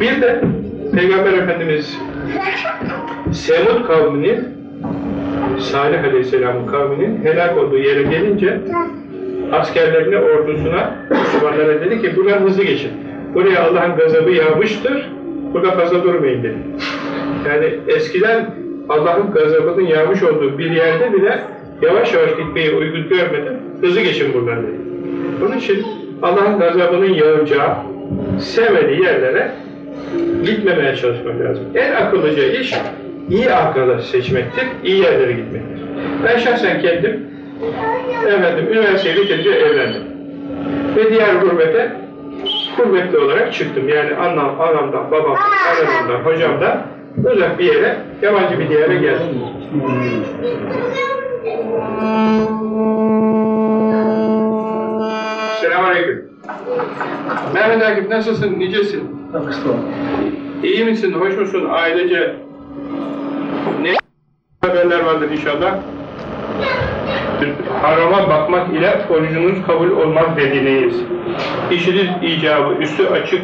Bir de Peygamber Efendimiz Semud kavminin Salih Aleyhisselam'ın kavminin helak olduğu yere gelince askerlerine, ordusuna, Müslümanlara dedi ki buradan hızlı geçin. Buraya Allah'ın gazabı yağmıştır, burada fazla durmayın dedi. Yani eskiden Allah'ın gazabının yağmış olduğu bir yerde bile yavaş yavaş gitmeyi uygun görmedim, hızlı geçin buradan dedi. Bunun için Allah'ın gazabının yağacağı, sevmediği yerlere gitmemeye çalışmak lazım. En akıllıca iş, iyi arkadaş seçmektir, iyi yerlere gitmektir. Ben şahsen kendim, efendim, üniversiteyi bitirince evlendim. Ve diğer gurbete, gurbetli olarak çıktım. Yani anam, anamdan, babamdan, anamdan, hocamdan uzak bir yere, yabancı bir yere geldim. Selamünaleyküm. Mehmet Akif nasılsın, nicesin? İyi misin, hoş musun ailece? Ne haberler vardır inşallah? Harama bakmak ile orucunuz kabul olmaz dediniz. İşiniz icabı, üstü açık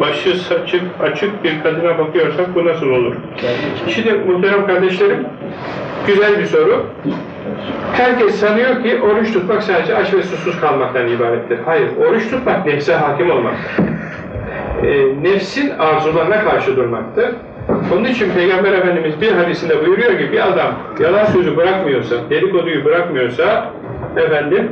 başı saçık açık bir kadına bakıyorsak bu nasıl olur? Şimdi muhterem kardeşlerim, güzel bir soru. Herkes sanıyor ki oruç tutmak sadece aç ve susuz kalmaktan ibarettir. Hayır, oruç tutmak nefse hakim olmaktır. E, nefsin arzularına karşı durmaktır. Onun için Peygamber Efendimiz bir hadisinde buyuruyor ki bir adam yalan sözü bırakmıyorsa, dedikoduyu bırakmıyorsa efendim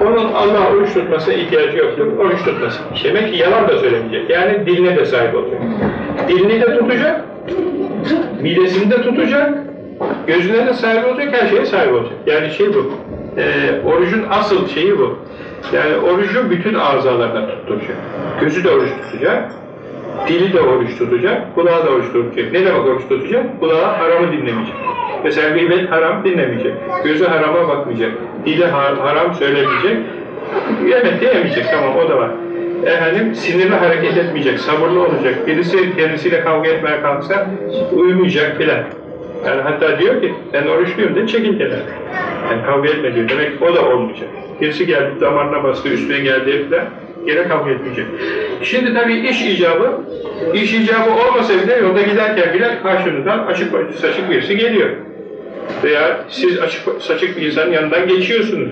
onun Allah oruç tutmasına ihtiyacı yoktur. Oruç tutmasın. Demek ki yalan da söylemeyecek. Yani diline de sahip olacak. Dilini de tutacak, midesini de tutacak, de sahip olacak, her şeye sahip olacak. Yani şey bu. E, orucun asıl şeyi bu. Yani orucu bütün azalarına tutturacak. Gözü de oruç tutacak, dili de oruç tutacak, kulağı da oruç tutacak. Ne demek oruç tutacak? Kulağı haramı dinlemeyecek. Mesela gıybet haram dinlemeyecek. Gözü harama bakmayacak. Dili har- haram söylemeyecek. Yemek de yemeyecek. Tamam o da var. Efendim sinirli hareket etmeyecek, sabırlı olacak. Birisi kendisiyle kavga etmeye kalksa uyumayacak filan. Yani hatta diyor ki ben oruçluyum de çekil kenara. Yani kavga etme diyor. Demek o da olmayacak. Birisi geldi damarına bastı, üstüne geldi filan. Gene kavga etmeyecek. Şimdi tabii iş icabı, iş icabı olmasa bile yolda giderken bile karşınızdan açık saçık birisi geliyor. Veya siz açık saçık bir insanın yanından geçiyorsunuz.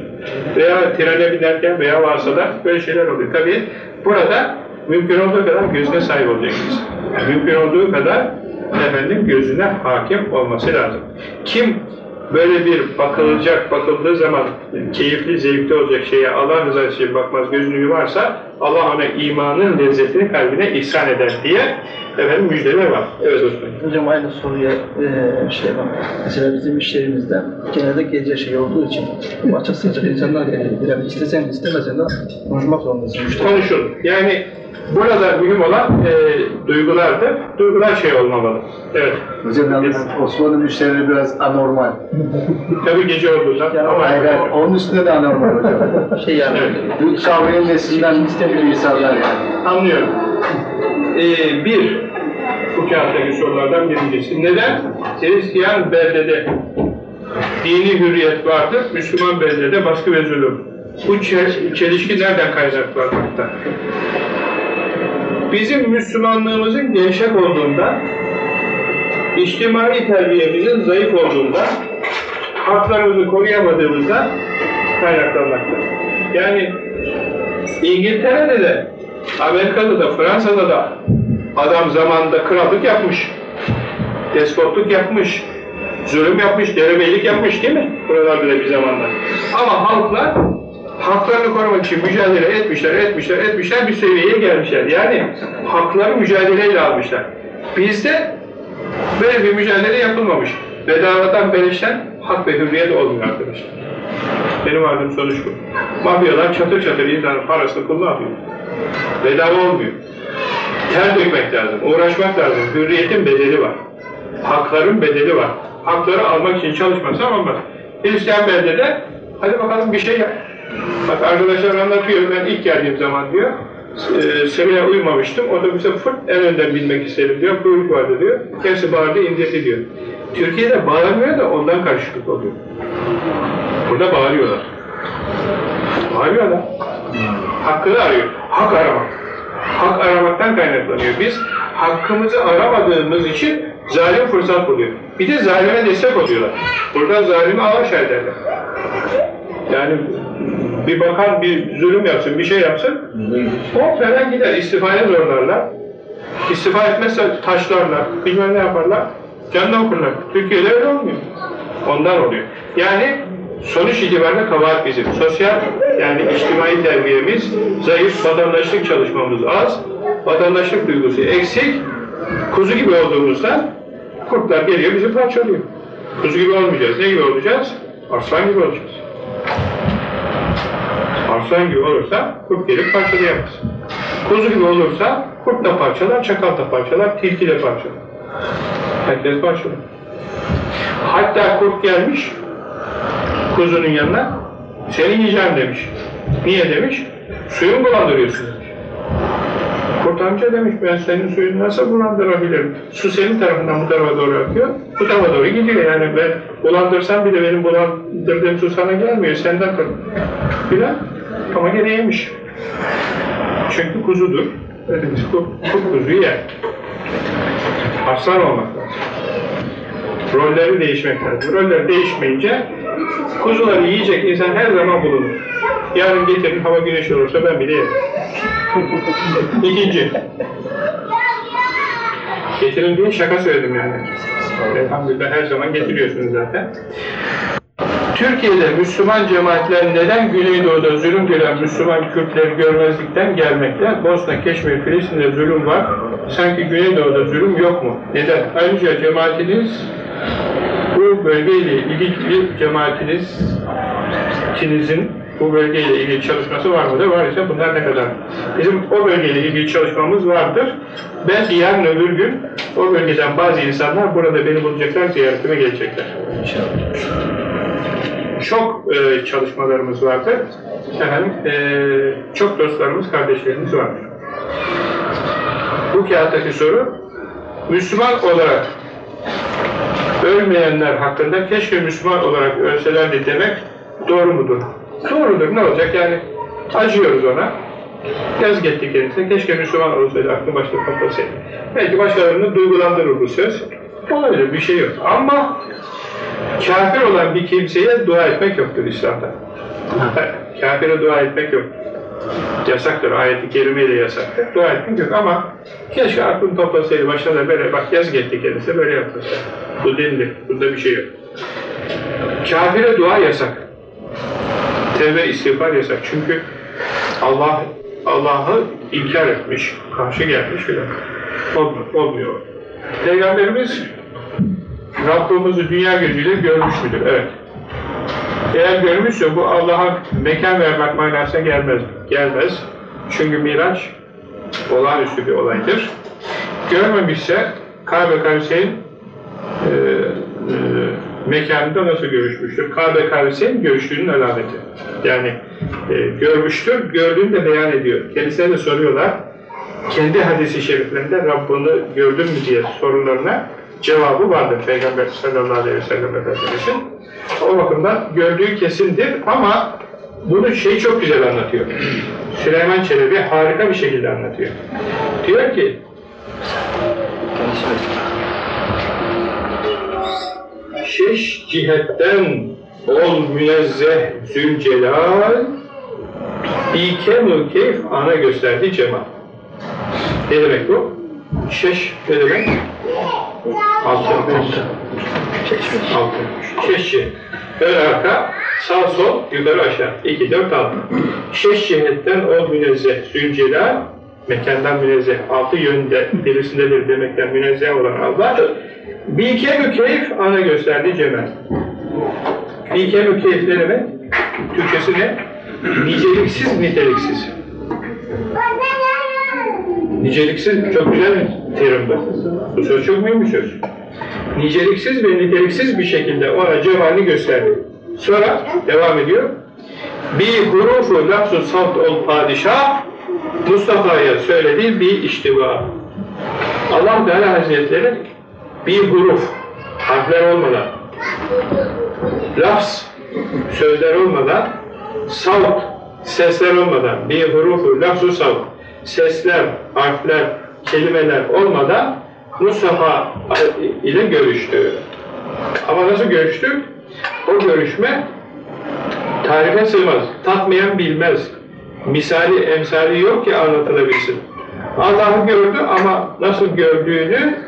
Veya trene binerken veya vasıtada böyle şeyler oluyor. Tabii burada mümkün olduğu kadar gözüne sahip olacaksınız. Mümkün olduğu kadar efendim gözüne hakim olması lazım. Kim böyle bir bakılacak, bakıldığı zaman keyifli, zevkli olacak şeye Allah rızası için bakmaz, gözünü yumarsa Allah ona imanın lezzetini kalbine ihsan eder diye efendim müjdeler var. Evet Osman. Hocam aynı soruya eee şey var. Mesela bizim iş yerimizde genelde gece şey olduğu için açık saçık insanlar geliyor. Yani istesen de istemesen de konuşmak zorundasın. Müşteri. konuşun. Yani burada mühim olan e, duygulardır. Duygular şey olmamalı. Evet. Hocam yalnız Osmanlı müşterileri biraz anormal. Tabii gece olduğundan Yani ama Hayır, hayır, onun üstünde de anormal hocam. Şey yani. Bu kahvenin nesinden istemiyor insanlar yani. anlıyorum. E, bir, bu kağıttaki sorulardan birincisi. Neden? Hristiyan beldede dini hürriyet vardır, Müslüman beldede baskı ve zulüm. Bu çel- çelişki nereden kaynaklanmakta? Bizim Müslümanlığımızın gevşek olduğunda, içtimai terbiyemizin zayıf olduğunda, haklarımızı koruyamadığımızda kaynaklanmakta. Yani İngiltere'de de, Amerika'da da, Fransa'da da adam zamanında krallık yapmış, despotluk yapmış, zulüm yapmış, derebeylik yapmış değil mi? Buralarda da bir zamanlar. Ama halklar haklarını korumak için mücadele etmişler, etmişler, etmişler bir seviyeye gelmişler. Yani hakları mücadeleyle almışlar. Bizde böyle bir mücadele yapılmamış. Bedavadan beleşten hak ve hürriyet olmuyor arkadaşlar. Benim vardığım sonuç bu. Mafyalar çatır çatır insanın parasını kullanmıyor. Bedava olmuyor. Ter dökmek lazım, uğraşmak lazım. Hürriyetin bedeli var. Hakların bedeli var. Hakları almak için çalışmazsan olmaz. Hristiyan beldede hadi bakalım bir şey yap. Bak arkadaşlar anlatıyor, ben ilk geldiğim zaman diyor, e, semine uymamıştım, otobüse fırt en önden binmek istedim diyor, kuyruk vardı diyor, hepsi bağırdı, indirdi diyor. Türkiye'de bağırmıyor da ondan karışıklık oluyor. Burada bağırıyorlar. Bağırıyorlar. Hakkını arıyor. Hak aramak. Hak aramaktan kaynaklanıyor. Biz hakkımızı aramadığımız için zalim fırsat buluyor. Bir de zalime destek oluyorlar. Buradan zalimi alaş ederler. Yani bir bakan bir zulüm yapsın, bir şey yapsın, hop hemen gider, istifaya zorlarlar. İstifa etmezse taşlarlar, bilmem ne yaparlar, canını okurlar. Türkiye'de öyle olmuyor. Ondan oluyor. Yani sonuç itibariyle kabahat bizim. Sosyal, yani içtimai terbiyemiz zayıf, vatandaşlık çalışmamız az, vatandaşlık duygusu eksik, kuzu gibi olduğumuzda kurtlar geliyor bizi parçalıyor. Kuzu gibi olmayacağız. Ne gibi olacağız? Arslan gibi olacağız. Arslan gibi olursa kurt gelip parçalayamaz. Kuzu gibi olursa kurt da parçalar, çakal da parçalar, tilki de parçalar. Herkes parçalar. Hatta kurt gelmiş kuzunun yanına, seni yiyeceğim demiş. Niye demiş? Suyumu bulandırıyorsun demiş. Kurt amca demiş, ben senin suyunu nasıl bulandırabilirim? Su senin tarafından bu tarafa doğru akıyor, bu tarafa doğru gidiyor. Yani ben bulandırsam bile benim bulandırdığım su sana gelmiyor, senden tarafı. Filan. Ama gene yemiş. Çünkü kuzudur. Öyle biz kurt, kurt kuzu yer. Aslan olmak lazım. Rolleri değişmek lazım. Roller değişmeyince kuzuları yiyecek insan her zaman bulunur. Yarın getirin hava güneş olursa ben bile yerim. İkinci. Getirin diye şaka söyledim yani. Elhamdülillah her zaman getiriyorsunuz zaten. Türkiye'de Müslüman cemaatler neden Güneydoğu'da zulüm gören Müslüman Kürtleri görmezlikten gelmekte? Bosna, Keşmir, Filistin'de zulüm var. Sanki Güneydoğu'da zulüm yok mu? Neden? Ayrıca cemaatiniz bu bölgeyle ilgili cemaatiniz ikinizin bu bölgeyle ilgili çalışması var mıdır? Var ise bunlar ne kadar? Bizim o bölgeyle ilgili çalışmamız vardır. Belki yarın öbür gün o bölgeden bazı insanlar burada beni bulacaklar, ziyaretime gelecekler. Çok e, çalışmalarımız vardır. Efendim, e, çok dostlarımız, kardeşlerimiz vardır. Bu kağıttaki soru, Müslüman olarak ölmeyenler hakkında keşke Müslüman olarak ölselerdi demek doğru mudur? Doğrudur, ne olacak yani? Acıyoruz ona. Yaz gitti kendisine, keşke Müslüman olsaydı, aklı başta patlasaydı. Belki başkalarını duygulandırır bu söz. Olabilir, bir şey yok. Ama kafir olan bir kimseye dua etmek yoktur İslam'da. Kafire dua etmek yok. Yasaktır, ayeti kerimeyle yasaktır. Dua etmek yok ama keşke aklını toplasaydı, başına da böyle, bak yaz gitti kendisine, böyle yaptırsa. Bu denilir, bunda bir şey yok. Kafire dua yasak. Tevbe istiğfar yasak. Çünkü Allah Allah'ı inkar etmiş, karşı gelmiş filan. Olmuyor. olmuyor. Peygamberimiz Rabbimizi dünya gözüyle görmüş müdür? Evet. Eğer görmüşse bu Allah'a mekan vermek manasına gelmez. Gelmez. Çünkü Miraç olağanüstü bir olaydır. Görmemişse Kabe Kavseyn e, e, mekanında nasıl görüşmüştür? Kabe Kavseyn görüştüğünün alameti. Yani e, görmüştür, gördüğünü de beyan ediyor. Kendisine de soruyorlar. Kendi hadisi şeriflerinde Rabbini gördün mü diye sorularına cevabı vardır Peygamber sallallahu aleyhi ve sellem Efendimiz'in. O bakımdan gördüğü kesindir ama bunu şey çok güzel anlatıyor. Süleyman Çelebi harika bir şekilde anlatıyor. Diyor ki şeş cihetten ol münezzeh zülcelal İkemu keyf ana gösterdi cemal. Ne demek bu? Şeş ne demek? Altı. Altı. Şeşçi. Ön arka, sağ sol, yukarı aşağı. İki, dört, altı. Şeş cihetten o münezzeh, zülcelal, mekandan münezzeh, altı yönde birisindedir demekten münezzeh olan Allah, bilkemü keyif ana gösterdi cemal. Bilkemü keyif ne demek? Türkçesi ne? Niceliksiz, niteliksiz. Niceliksiz çok güzel bir terim bu. Bu söz çok mühim bir söz. Niceliksiz ve niteliksiz bir şekilde ona cemalini gösterdi. Sonra devam ediyor. Bir hurufu lafzu salt ol padişah Mustafa'ya söylediği bir iştiva. Allah Teala Hazretleri bir huruf, harfler olmadan, lafz, sözler olmadan, salt, sesler olmadan, bir hurufu lafzu salt, sesler, harfler, kelimeler olmadan Mustafa ile görüştü. Ama nasıl görüştü? O görüşme tarife sığmaz. Tatmayan bilmez. Misali, emsali yok ki anlatılabilsin. Allah'ı gördü ama nasıl gördüğünü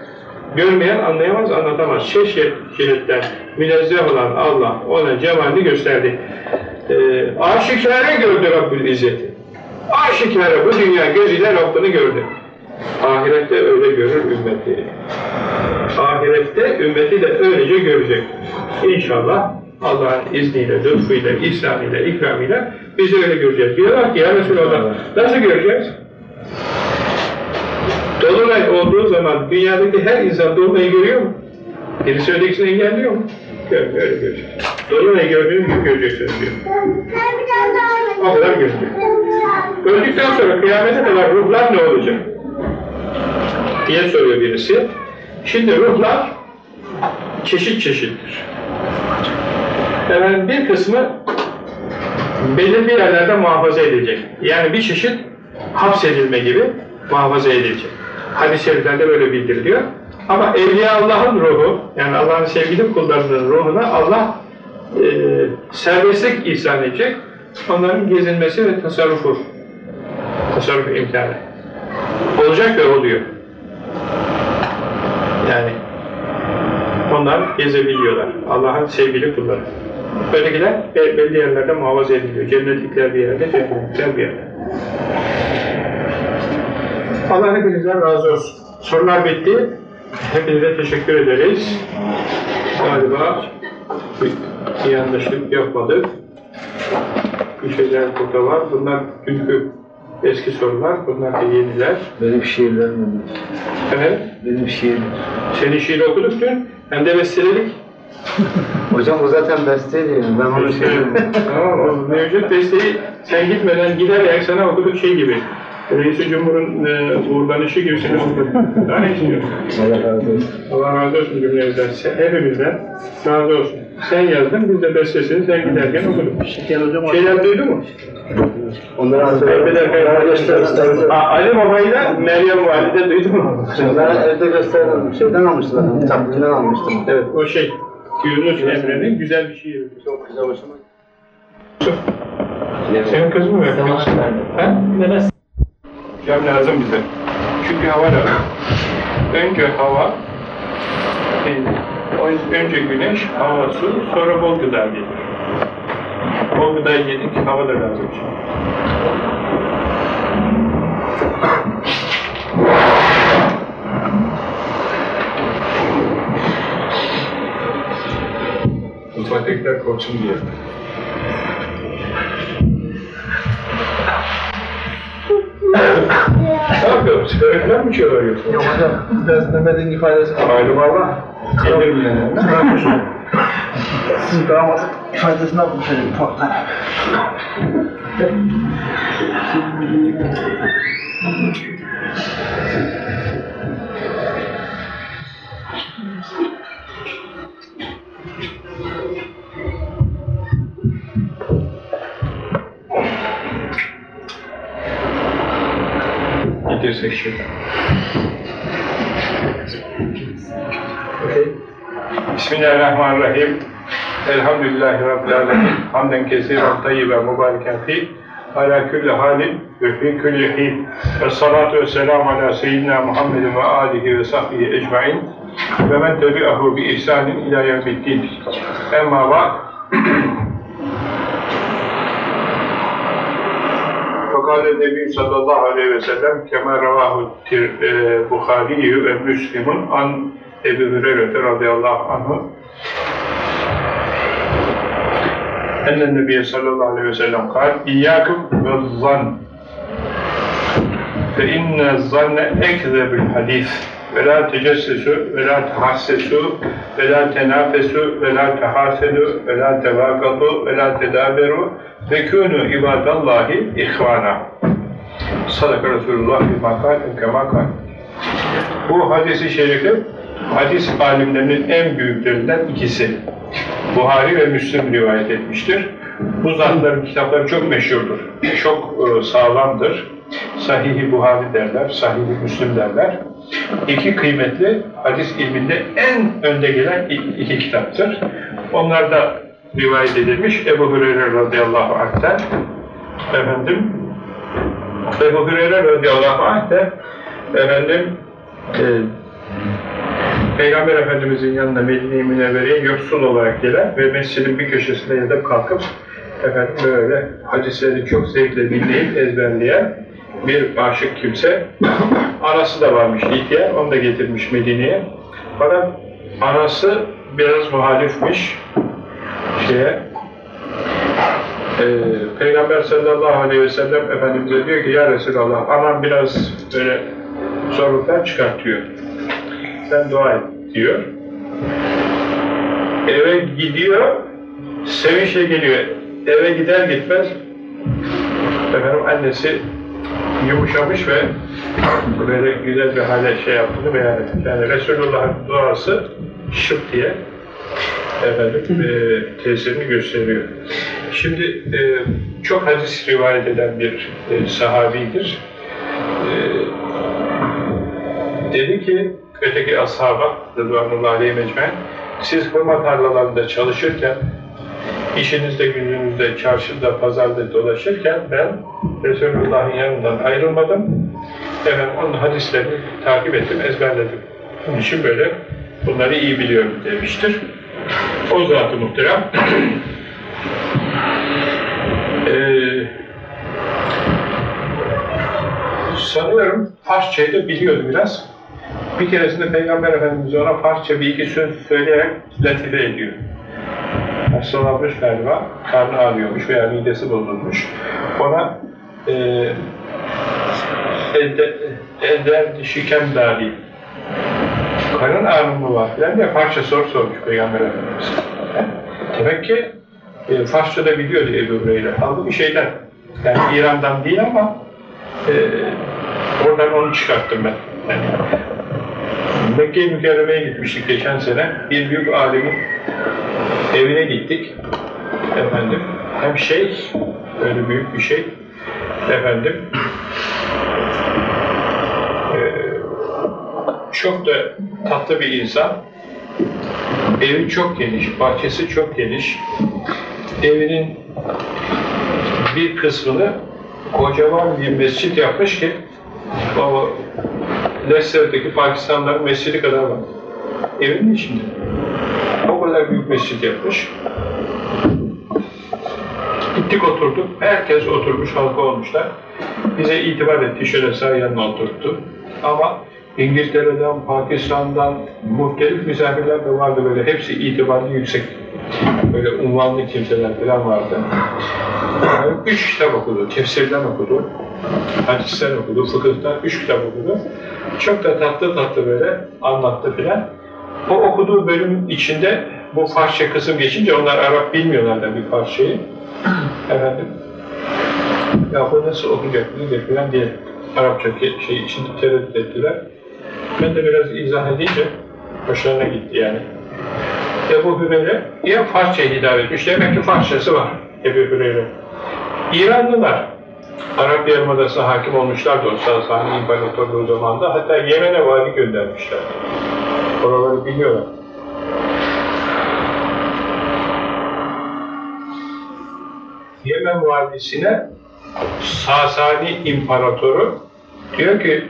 görmeyen anlayamaz, anlatamaz. Şeş cihetten münezzeh olan Allah ona cemalini gösterdi. Ee, aşikare gördü Rabbül İzzeti. Aşikare bu dünya gözüyle Rabbini gördü. Ahirette öyle görür ümmeti. Ahirette ümmeti de öylece görecek. İnşallah Allah'ın izniyle, lütfuyla, ihsanıyla, ikramıyla biz de öyle göreceğiz. Diyorlar ki ya Resulallah nasıl göreceğiz? Dolunay olduğu zaman dünyadaki her insan Dolunay'ı görüyor mu? Birisi ötekisini engelliyor mu? Görmüyor, öyle görecek. Dolunay'ı gördüğünüz gibi göreceksiniz diyor. O kadar gözüküyor. Öldükten sonra kıyamete kadar ruhlar ne olacak? diye soruyor birisi. Şimdi ruhlar çeşit çeşittir. Efendim bir kısmı belirli yerlerde muhafaza edecek. Yani bir çeşit hapsedilme gibi. muhafaza edilecek. Hadis-i şeriflerde böyle bildiriliyor. Ama Evliya Allah'ın ruhu, yani Allah'ın sevgili kullarının ruhuna Allah e, serbestlik ihsan edecek. Onların gezinmesi ve tasarrufu, tasarruf imkanı. Olacak ve oluyor. Yani onlar gezebiliyorlar. Allah'ın sevgili kulları. Böylekiler be- belli yerlerde muhafaza ediliyor. Cennetlikler bir yerde, cennetlikler bir yerde. Allah hepinizden razı olsun. Sorular bitti. Hepinize teşekkür ederiz. Galiba bir yanlışlık yapmadık. Bir şeyler burada var. Bunlar dünkü eski sorular. Bunlar da yeniler. Benim şiirlerim Evet. Benim şiirim. Senin şiiri okuduk dün. Hem de besteledik. Hocam o zaten besteydi. Ben onu seviyorum. tamam, mevcut besteyi sen gitmeden giderek sana okuduk şey gibi. Reis-i Cumhur'un e, uğurlanışı gibisini. Daha ne istiyorsun? Allah razı olsun. Allah razı olsun cümlenizden, se- hepimizden razı olsun. Sen yazdın, biz de bestesini sen giderken okuduk. Şeker hocam Şeyler duydu mu? Kaybeder. Aa, Ali Baba'yla Meryem Valide duydu mu? Ben evde gösterdim. Şeyden almıştım. Kitapçıdan almıştım. Evet, o şey. Yunus Emre'nin güzel bir şiiri. Çok güzel hoşuma Senin kızın mı yapıyor? Ha? Cam lazım bize. Çünkü hava lazım. Önce hava, önce güneş, hava, su, sonra bol gıda gelir. Bol gıda yedik, hava da lazım şimdi. Mutfaktakiler korksun diye. Ne yapıyorum? Sigara falan mı içiyorlar yoksa? Yok hocam, biraz Mehmet'in ifadesi Malum Allah. Gelir bilenler. Siz damat ifadesini almış hocam ufaktan. Gidiyorsak şimdi. Bismillahirrahmanirrahim. Elhamdülillahi Rabbil Alemin. Hamden kesiren tayyiben mübareken fi. Ala külli halin ve fi külli hin. Ve salatu ve selamu ala seyyidina Muhammedin ve alihi ve sahbihi ecmain. Ve men tebi'ahu bi ihsanin ila yevmiddin. Emma ba'd. kâle nebi sallallahu aleyhi ve sellem kemâ revâhu e, ve Müslim'un an Ebu Hüreyre'te radıyallahu anhu. Enne nebiye sallallahu aleyhi ve sellem kâl İyyâküm ve zan. Fe inne zanne ekzebül hadis ve la tecessüsü ve la tahassesu ve la tenafesu ve la tahasedu ve la tevakatu ve la tedaberu Vekûnû ibadallahi ihvana. Sadaka Resulullah bir makal Bu hadisi şerifi hadis alimlerinin en büyüklerinden ikisi. Buhari ve Müslim rivayet etmiştir. Bu zatların kitapları çok meşhurdur. Çok e, sağlamdır. Sahih-i Buhari derler, Sahih-i Müslim derler. İki kıymetli hadis ilminde en önde gelen iki kitaptır. Onlar da rivayet edilmiş Ebu Hureyre radıyallahu anh'ten efendim Ebu Hureyre radıyallahu anh efendim e, Peygamber Efendimizin yanına Medine-i Münevvere'ye yoksul olarak gelen ve mescidin bir köşesine yatıp kalkıp efendim böyle hadisleri çok zevkle dinleyip ezberleyen bir aşık kimse. Anası da varmış ihtiyar, onu da getirmiş Medine'ye. Fakat anası biraz muhalifmiş şeye, ee, Peygamber sallallahu aleyhi ve sellem Efendimiz'e diyor ki ya Resulallah anam biraz böyle zorluklar çıkartıyor. Sen dua et diyor. Eve gidiyor, sevinçle geliyor. Eve gider gitmez efendim annesi yumuşamış ve böyle güzel bir hale şey yaptığını beyan etti. Yani Resulullah'ın duası şıp diye efendim e, tesirini gösteriyor. Şimdi e, çok hadis rivayet eden bir e, sahabidir. E, Dedi ki öteki ashaba Rıdvanullah Aleyhi Mecmen siz hurma tarlalarında çalışırken işinizde, gücünüzde, çarşıda, pazarda dolaşırken ben Resulullah'ın yanından ayrılmadım. Efendim onun hadislerini takip ettim, ezberledim. Onun için böyle bunları iyi biliyorum demiştir. O zatı muhterem. Eee sanıyorum Farsçayı da biliyordu biraz. Bir keresinde Peygamber Efendimiz ona Farsça bir iki söz söyleyerek latife ediyor. Hastalanmış galiba, karnı ağrıyormuş veya midesi bozulmuş. Ona e, eder şikem dali karın ağrımı var filan diye Farsça soru sormuş Peygamber Efendimiz. Demek ki e, Farsça da biliyordu Ebu Hureyre. Halbuki şeyden, yani İran'dan değil ama e, oradan onu çıkarttım ben. Yani, Mekke-i Mükerreme'ye gitmiştik geçen sene. Bir büyük alimin evine gittik. Efendim, hem şey, öyle büyük bir şey, efendim, çok da tatlı bir insan. Evi çok geniş, bahçesi çok geniş. Evinin bir kısmını kocaman bir mescit yapmış ki o Lester'deki Pakistanların mescidi kadar var. Evinin içinde. O kadar büyük mescit yapmış. Gittik oturduk. Herkes oturmuş, halka olmuşlar. Bize itibar etti. Şöyle sağ yanına oturttu. Ama İngiltere'den, Pakistan'dan muhtelif misafirler de vardı böyle. Hepsi itibarlı yüksek. Böyle unvanlı kimseler falan vardı. Yani üç kitap okudu. Tefsirden okudu. Hadisten okudu. Fıkıhtan üç kitap okudu. Çok da tatlı tatlı böyle anlattı filan. O okuduğu bölüm içinde bu Farsça kısım geçince onlar Arap bilmiyorlar da bir Farsçayı. Efendim, ya bu nasıl okuyacak, ne filan diye Arapça şey içinde tereddüt ettiler. Ben de biraz izah edince hoşlarına gitti yani. Ebu Hüreyre ya Farsça'ya hitap etmiş, demek ki Farsçası var Ebu Hüreyre. İranlılar, Arap Yarımadası hakim olmuşlar da o Sasani İmparatorluğu zamanında, hatta Yemen'e vali göndermişler. Oraları biliyorlar. Yemen valisine Sasani İmparatoru diyor ki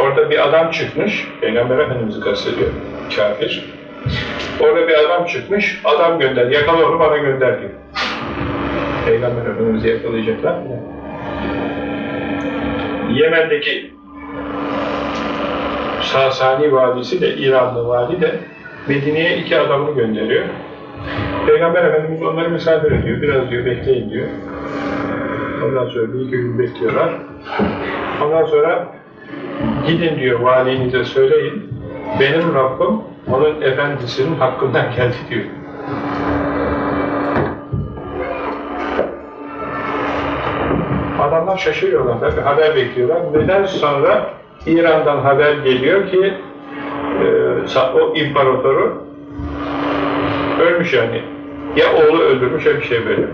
orada bir adam çıkmış, Peygamber Efendimiz'i kastediyor, kafir. Orada bir adam çıkmış, adam gönder, yakala onu bana gönder diyor. Peygamber Efendimiz'i yakalayacaklar. Yemen'deki Sasani valisi de, İranlı vali de Medine'ye iki adamını gönderiyor. Peygamber Efendimiz onları misafir ediyor, biraz diyor bekleyin diyor. Ondan sonra bir iki gün bekliyorlar. Ondan sonra gidin diyor valinize söyleyin, benim Rabbim onun efendisinin hakkından geldi diyor. Adamlar şaşırıyorlar tabii, haber bekliyorlar. Neden sonra İran'dan haber geliyor ki e, o imparatoru ölmüş yani. Ya oğlu öldürmüş ya bir şey böyle.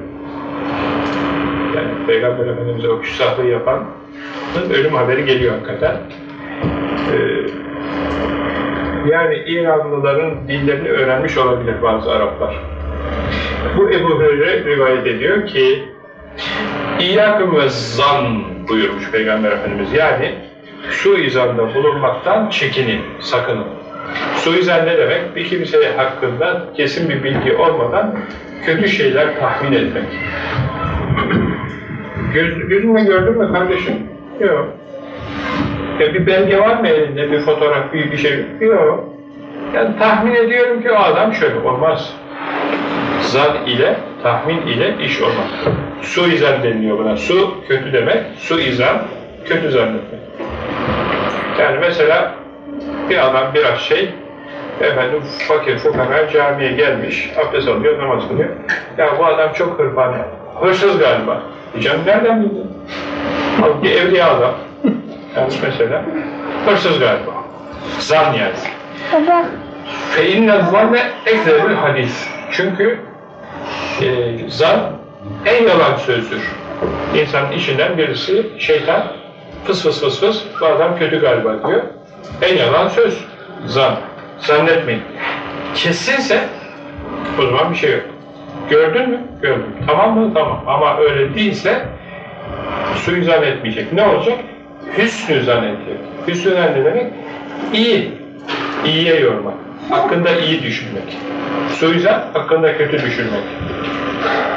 Yani Peygamber Efendimiz'e o küstahlığı yapan ölüm haberi geliyor hakikaten. Ee, yani İranlıların dillerini öğrenmiş olabilir bazı Araplar. Bu Ebu Hureyre rivayet ediyor ki İyâkım ve zan buyurmuş Peygamber Efendimiz. Yani suizanda bulunmaktan çekinin, sakının. Suizan ne demek? Bir kimse hakkında kesin bir bilgi olmadan kötü şeyler tahmin etmek. Göz, gözümle gördün mü kardeşim? Yok. E bir belge var mı elinde, bir fotoğraf, bir, bir şey? Yok. Yani tahmin ediyorum ki o adam şöyle olmaz. Zan ile, tahmin ile iş olmaz. Suizan deniliyor buna. Su kötü demek, suizan kötü zannetmek. Yani mesela bir adam biraz şey, efendim fakir fukara camiye gelmiş, abdest alıyor, namaz kılıyor. Ya bu adam çok hırpan, hırsız galiba. Diyeceğim nereden bildin? Halbuki evliya adam. Yanlış mesela. Hırsız galiba. Zan yani. Baba. Fe inne zanne ekzebül hadis. Çünkü e, zan en yalan sözdür. İnsanın içinden birisi şeytan fıs fıs fıs fıs bu adam kötü galiba diyor. En yalan söz. Zan. Zannetmeyin. Kesinse o zaman bir şey yok. Gördün mü? Gördüm. Tamam mı? Tamam. Ama öyle değilse suizan etmeyecek. Ne olacak? Hüsnü zannedecek. Hüsnü ne demek? İyi. İyiye yormak. Hakkında iyi düşünmek. Suizan hakkında kötü düşünmek.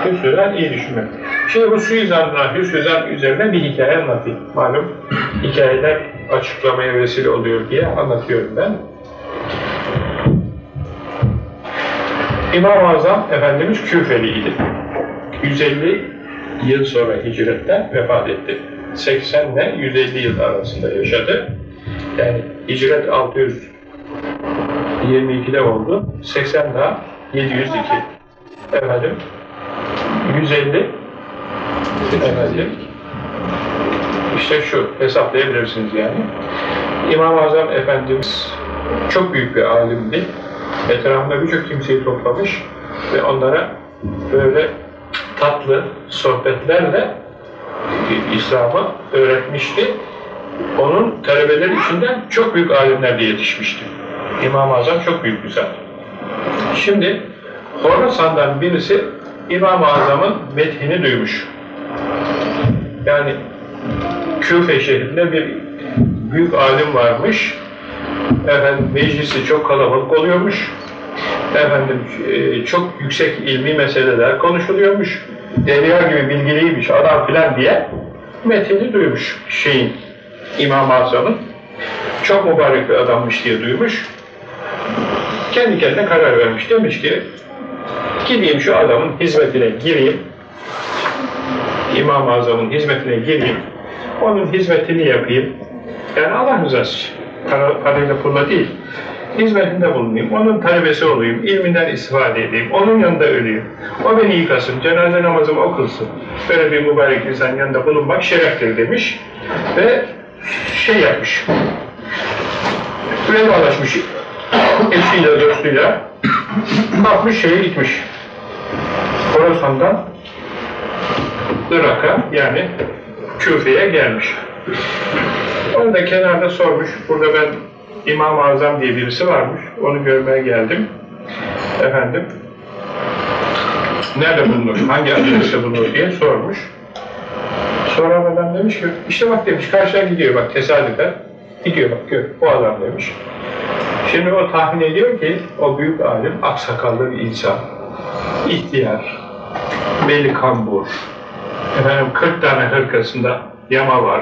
Hüsnüden iyi düşünmek. Şimdi bu suizanla hüsnüzan üzerine bir hikaye anlatayım. Malum hikayeler açıklamaya vesile oluyor diye anlatıyorum ben. İmam-ı Azam Efendimiz Küfeliydi. 150 yıl sonra hicretten vefat etti. 80 ile 150 yıl arasında yaşadı. Yani hicret 622'de oldu. 80 daha 702. Efendim 150 efendim işte şu hesaplayabilirsiniz yani. İmam-ı Azam Efendimiz çok büyük bir alimdi. Etrafında birçok kimseyi toplamış ve onlara böyle tatlı sohbetlerle İslam'ı öğretmişti. Onun talebeleri içinden çok büyük alimler de yetişmişti. İmam-ı Azam çok büyük bir zat. Şimdi Horasan'dan birisi İmam-ı Azam'ın methini duymuş. Yani Küfe şehrinde bir büyük alim varmış. Efendim meclisi çok kalabalık oluyormuş. Efendim e, çok yüksek ilmi meseleler konuşuluyormuş. Derya gibi bilgiliymiş adam filan diye metini duymuş şeyin İmam-ı Azam'ın. Çok mübarek bir adammış diye duymuş. Kendi kendine karar vermiş. Demiş ki gideyim şu adamın hizmetine gireyim. İmam-ı hizmetine gireyim. Onun hizmetini yapayım. Yani Allah rızası için. Para, parayla pulla değil. Hizmetinde bulunayım. Onun talebesi olayım. ilminden istifade edeyim. Onun yanında öleyim. O beni yıkasın. Cenaze namazımı okulsun. Böyle bir mübarek insan yanında bulunmak şereftir demiş. Ve şey yapmış. Vedalaşmış eşiyle, dostuyla kalkmış şeye gitmiş. Horasan'dan Irak'a yani Küfe'ye gelmiş. Orada kenarda sormuş. Burada ben İmam-ı Azam diye birisi varmış. Onu görmeye geldim. Efendim nerede bulunur, hangi adreste bulunur diye sormuş. Sonra adam demiş ki, işte bak demiş, karşıdan gidiyor bak tesadüfen. Gidiyor bak gör, o adam demiş. Şimdi o tahmin ediyor ki, o büyük alim, aksakallı bir insan, ihtiyar, beli kambur, efendim 40 tane hırkasında yama var,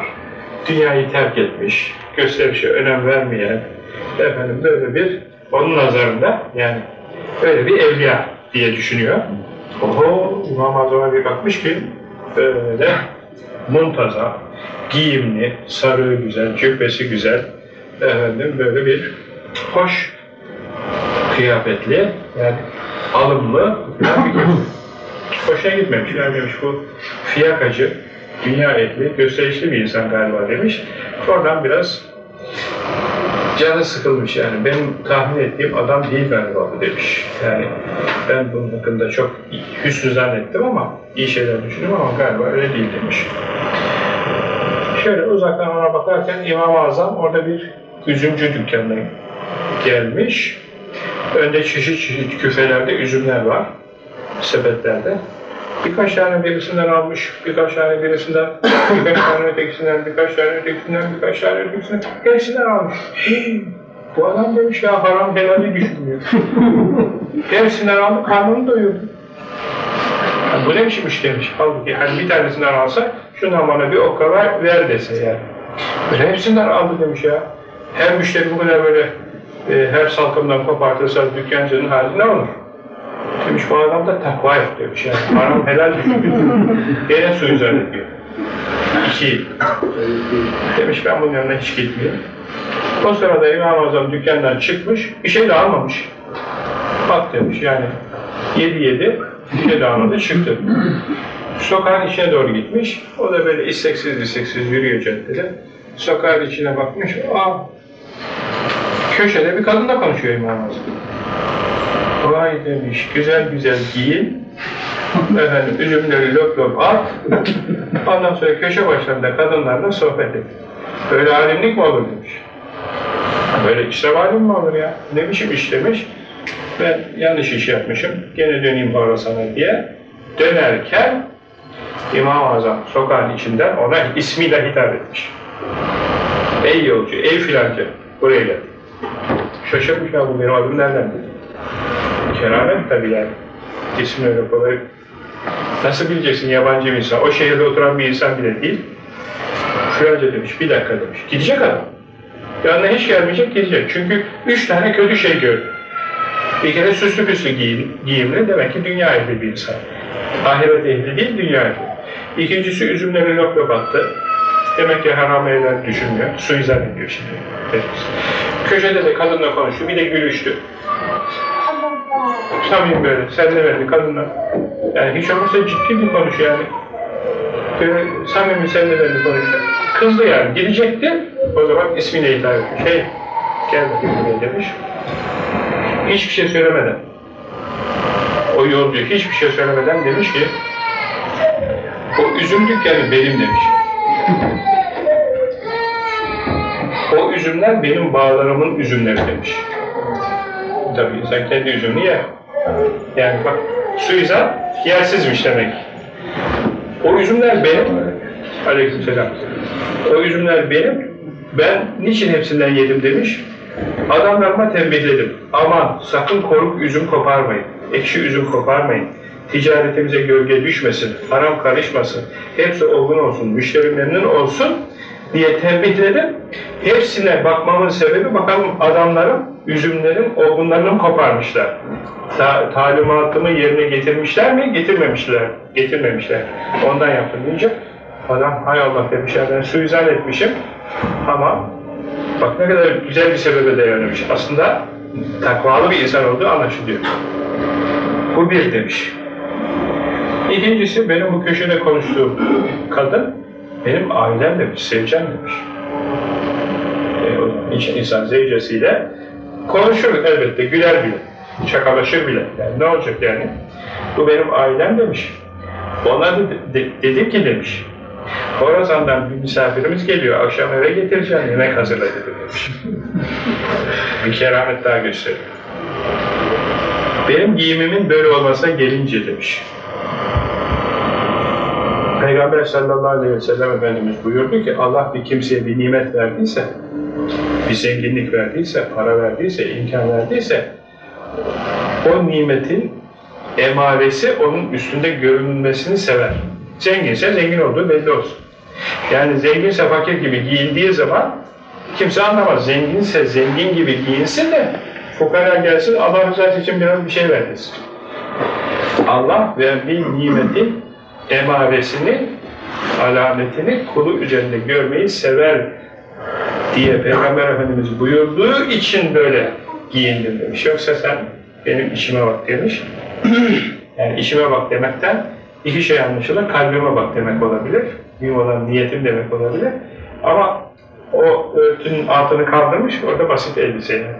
dünyayı terk etmiş, gösterişe önem vermeyen, efendim böyle bir, onun nazarında yani öyle bir evliya diye düşünüyor. Oho, İmam Azam'a bir bakmış ki, böyle muntazam, giyimli, sarığı güzel, cübbesi güzel, efendim böyle bir hoş kıyafetli, yani alımlı. Hoşuna gitmemiş, yani demiş bu fiyakacı, dünya etli, gösterişli bir insan galiba demiş. Oradan biraz canı sıkılmış yani. Benim tahmin ettiğim adam değil galiba bu demiş. Yani ben bunun hakkında çok hüsnü zannettim ama iyi şeyler düşündüm ama galiba öyle değil demiş. Şöyle uzaktan ona bakarken İmam-ı Azam orada bir üzümcü dükkanına gelmiş. Önde çeşit çeşit küfelerde üzümler var. Sepetlerde. Birkaç tane birisinden almış, birkaç tane birisinden, birkaç tane ötekisinden, birkaç tane ötekisinden, birkaç tane ötekisinden, hepsinden almış. Bu adam demiş ya haram helali düşünmüyor. hepsinden aldı, karnını doyurdu. Yani bu ne biçim iş demiş. Halbuki hani bir tanesinden alsa, şundan bana bir okkala ver dese yani. Böyle hepsinden aldı demiş ya. Her müşteri bu kadar böyle e, her salkımdan kopartırsa dükkancının hali ne olur? Demiş bu adamda takva yok demiş yani. Haram helal düşünüyor. Gene suyu zannediyor. İki. Demiş ben bunun yanına hiç gitmeyeyim. O sırada İmam Azam dükkandan çıkmış, bir şey de almamış. Bak demiş yani. Yedi yedi, bir şey de almadı, çıktı. Sokağın içine doğru gitmiş. O da böyle isteksiz isteksiz yürüyor caddede. Sokağın içine bakmış. Aa, köşede bir kadınla konuşuyor İmam Azam. Vay demiş, güzel güzel giyin. Efendim, üzümleri lop lop at. Ondan sonra köşe başlarında kadınlarla sohbet et. Böyle alimlik mi olur demiş. Böyle iş malum mu olur ya? Ne biçim iş demiş. Ben yanlış iş yapmışım. Gene döneyim Horasan'a diye. Dönerken İmam-ı Azam sokağın içinden ona ismiyle hitap etmiş. Ey yolcu, ey filanca, buraya gel. Şaşırmış ya bu benim adım nereden dedi. Keramet tabii yani. İsmi öyle kolay. Nasıl bileceksin yabancı bir insan? O şehirde oturan bir insan bile değil. Filanca demiş, bir dakika demiş. Gidecek adam. Yanına hiç gelmeyecek, gidecek. Çünkü üç tane kötü şey gördü. Bir kere süslü püslü giyim, giyimli, demek ki dünya ehli bir insan. Ahiret ehli değil, dünya ehli. İkincisi üzümleri lop lop attı. Demek ki haram evler düşünmüyor, suizan ediyor şimdi. Köşede de kadınla konuştu, bir de gülüştü. Samim böyle, sen de verdi kadınla. Yani hiç olmazsa ciddi bir konuş yani. Böyle samimi verdi konuştu. Kızdı yani, gidecekti. O zaman ismiyle hitap etmiş. Şey, gel buraya demiş. Hiçbir şey söylemeden, o yolcu hiçbir şey söylemeden demiş ki, o üzüm dükkanı benim demiş. O üzümler benim bağlarımın üzümleri demiş. Tabii insan kendi üzümünü yer. Yani bak suizan yersizmiş demek. O üzümler benim. Aleykümselam. O üzümler benim. Ben niçin hepsinden yedim demiş. Adamlarıma tembihledim. Aman sakın koruk üzüm koparmayın. Ekşi üzüm koparmayın. Ticaretimize gölge düşmesin. Haram karışmasın. Hepsi olgun olsun. Müşteri memnun olsun diye tembihledim. Hepsine bakmamın sebebi bakalım adamların, üzümlerin olgunlarını mı koparmışlar. Ta talimatımı yerine getirmişler mi? Getirmemişler. Getirmemişler. Ondan yaptım deyince adam hay Allah demiş ya ben suizan etmişim ama bak ne kadar güzel bir sebebe dayanmış. Aslında takvalı bir insan olduğu anlaşılıyor. Bu bir demiş. İkincisi benim bu köşede konuştuğum kadın benim ailem demiş, sevcem demiş. E, hiç insan zevcesiyle konuşur elbette, güler bile, şakalaşır bile. Yani ne olacak yani? Bu benim ailem demiş. Ona de, de, dedim ki demiş, Horazan'dan bir misafirimiz geliyor, akşam eve getireceğim, yemek hazırla demiş. bir keramet daha gösteriyor. Benim giyimimin böyle olmasına gelince demiş. Peygamber sallallahu aleyhi ve sellem Efendimiz buyurdu ki Allah bir kimseye bir nimet verdiyse, bir zenginlik verdiyse, para verdiyse, imkan verdiyse o nimetin emaresi onun üstünde görünmesini sever. Zenginse zengin olduğu belli olsun. Yani zenginse fakir gibi giyindiği zaman kimse anlamaz. Zenginse zengin gibi giyinsin de fukara gelsin Allah rızası için biraz bir şey vermesin. Allah verdiği nimetin emaresini, alametini kulu üzerinde görmeyi sever diye Peygamber Efendimiz buyurduğu için böyle giyindim demiş. Yoksa sen benim işime bak demiş. yani işime bak demekten iki şey anlaşılır. Kalbime bak demek olabilir. Mühim olan niyetim demek olabilir. Ama o örtünün altını kaldırmış, orada basit elbiseyle.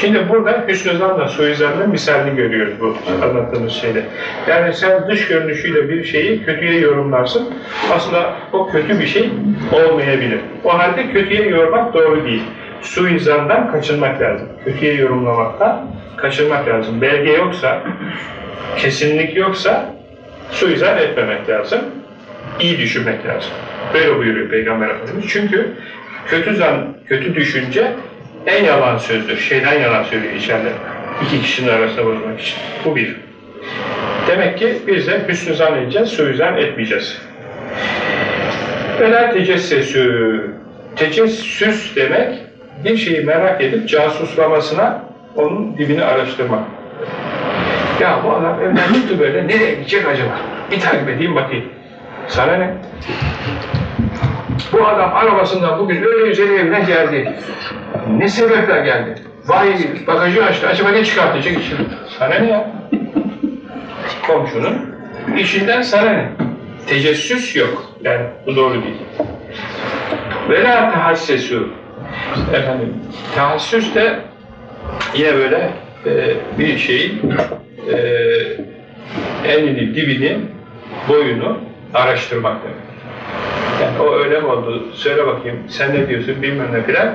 Şimdi burada hüsnü zanla suizanla misalini görüyoruz bu anlattığımız şeyde. Yani sen dış görünüşüyle bir şeyi kötüye yorumlarsın. Aslında o kötü bir şey olmayabilir. O halde kötüye yormak doğru değil. Suizandan kaçınmak lazım. Kötüye yorumlamaktan kaçınmak lazım. Belge yoksa, kesinlik yoksa suizan etmemek lazım. İyi düşünmek lazım. Böyle buyuruyor Peygamber Efendimiz. Çünkü kötü zan, kötü düşünce en yalan sözdür. Şeyden yalan söylüyor içeride. İki kişinin arasında bozmak için. Bu bir. Demek ki biz de hüsnü zan edeceğiz, suizan etmeyeceğiz. Velâ tecessesü. Tecessüs demek, bir şeyi merak edip casuslamasına onun dibini araştırmak. Ya bu adam evden çıktı böyle, nereye gidecek acaba? Bir takip edeyim bakayım. Sana ne? Bu adam arabasından bugün öyle üzeri evine geldi. Ne sebeple geldi? Vay bagajı açtı. Acaba ne çıkartacak içine? Sana ne ya? Komşunun işinden sana ne? Tecessüs yok. Yani bu doğru değil. Ve la tahassesü. Efendim, tahassüs de yine böyle e, bir şeyin e, enini, dibini, boyunu araştırmak demek. O öyle mi oldu? Söyle bakayım sen ne diyorsun bilmem ne filan.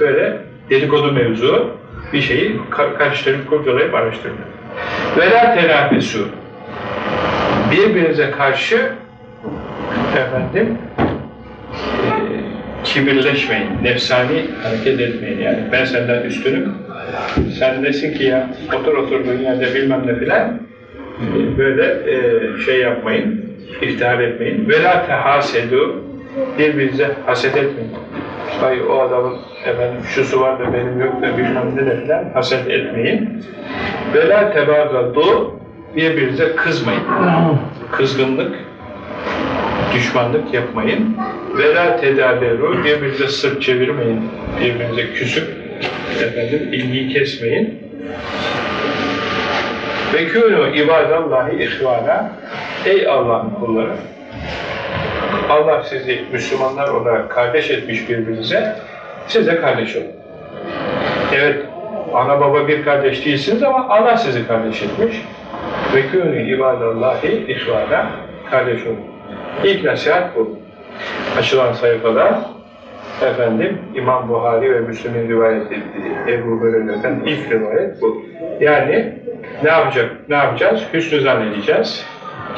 Böyle dedikodu mevzu bir şeyi ka- karıştırıp kurcalayıp araştırma. Vela tenafesu. Birbirinize karşı efendim e, kibirleşmeyin, nefsani hareket etmeyin yani. Ben senden üstünüm, sen desin ki ya otur oturduğun yerde bilmem ne filan e, böyle e, şey yapmayın, iftihar etmeyin. Vela tehasedu birbirinize haset etmeyin. Ay o adamın efendim şusu var da benim yok da bilmem ne de filan haset etmeyin. Vela tebagadu birbirinize kızmayın. Kızgınlık, düşmanlık yapmayın. Vela tedaberu birbirinize sırt çevirmeyin. Birbirinize küsüp efendim ilgiyi kesmeyin. Ve kûnû ibadallahi ihvana Ey Allah'ın kulları Allah sizi Müslümanlar olarak kardeş etmiş birbirinize siz de kardeş olun. Evet ana baba bir kardeş değilsiniz ama Allah sizi kardeş etmiş. Ve kûnû ibadallahi ihvana kardeş olun. İlk nasihat bu. Açılan sayfada efendim İmam Buhari ve Müslim'in rivayet ettiği Ebu Hureyre'den ilk rivayet bu. Yani ne yapacak? Ne yapacağız? Hüsnü zannedeceğiz.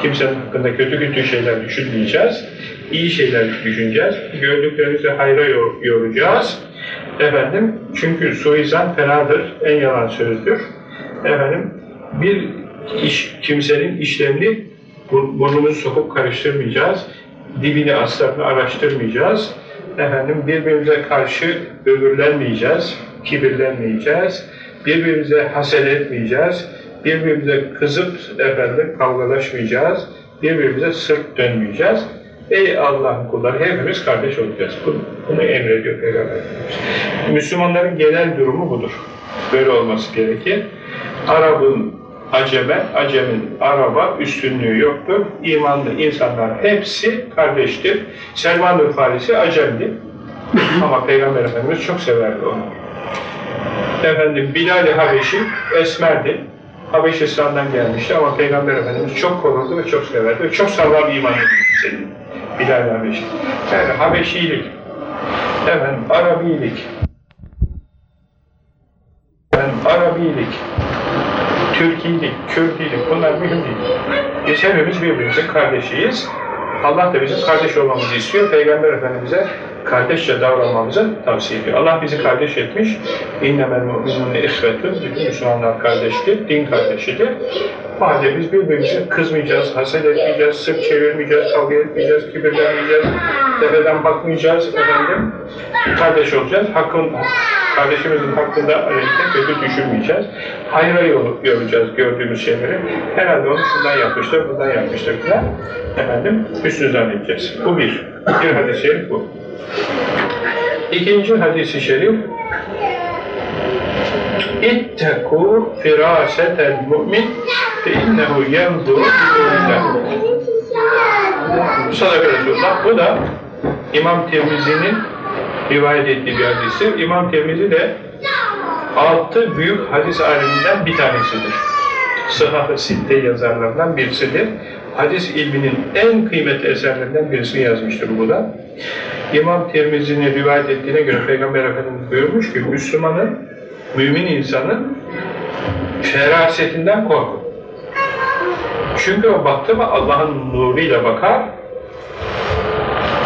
Kimsenin hakkında kötü kötü şeyler düşünmeyeceğiz. İyi şeyler düşüneceğiz. Gördüklerimizi hayra yor- yoracağız. Efendim, çünkü suizan fenadır, en yalan sözdür. Efendim, bir iş, kimsenin işlerini bur- burnumuzu sokup karıştırmayacağız. Dibini aslarını araştırmayacağız. Efendim, birbirimize karşı böbürlenmeyeceğiz, kibirlenmeyeceğiz. Birbirimize haset etmeyeceğiz. Birbirimize kızıp efendim kavgalaşmayacağız. Birbirimize sırt dönmeyeceğiz. Ey Allah'ın kulları hepimiz kardeş olacağız. Bunu, bunu emrediyor Peygamber. Müslümanların genel durumu budur. Böyle olması gerekir. Arap'ın Aceme, Acem'in Arap'a üstünlüğü yoktur. İmanlı insanlar hepsi kardeştir. Selman-ı Farisi Acem'di. Ama Peygamber Efendimiz çok severdi onu. Efendim Bilal-i Habeşi Esmer'di. Habeşistan'dan gelmişti ama Peygamber Efendimiz çok korurdu ve çok severdi. Ve çok sağlam iman edildi Bilal-i Habeşi. Yani Habeşilik, efendim Arabilik, efendim Arabilik, Türkiye'lik, Kürdilik bunlar mühim değil. Biz hepimiz birbirimizin kardeşiyiz. Allah da bizim kardeş olmamızı istiyor. Peygamber Efendimiz'e kardeşçe davranmamızı tavsiye ediyor. Allah bizi kardeş etmiş. İnnemel mu'minune ihvetun. Bütün Müslümanlar kardeştir, din kardeşidir. Bu halde biz birbirimize kızmayacağız, haset etmeyeceğiz, sırt çevirmeyeceğiz, kavga etmeyeceğiz, kibirlenmeyeceğiz, tepeden bakmayacağız efendim. Kardeş olacağız. Hakkın, kardeşimizin hakkında aleyhine kötü düşünmeyeceğiz. Hayra yol, yoracağız gördüğümüz şeyleri. Herhalde onu şundan yapmıştır, bundan yapmıştır falan. Efendim, hüsnü zannedeceğiz. Bu bir. Bir şerif bu. İkinci hadis-i şerif İttekû firâsetel mu'min fe innehu yanzuru ilâh. Sadaka Resulullah. Bu da İmam Tirmizi'nin rivayet ettiği bir hadisi. İmam Tirmizi de altı büyük hadis aleminden bir tanesidir. Sıhhat-ı Sitte yazarlarından birisidir. Hadis ilminin en kıymetli eserlerinden birisini yazmıştır bu da. İmam Tirmizi'nin rivayet ettiğine göre Peygamber Efendimiz buyurmuş ki Müslümanın, mümin insanın ferasetinden korkun. Çünkü o baktı mı Allah'ın nuruyla bakar,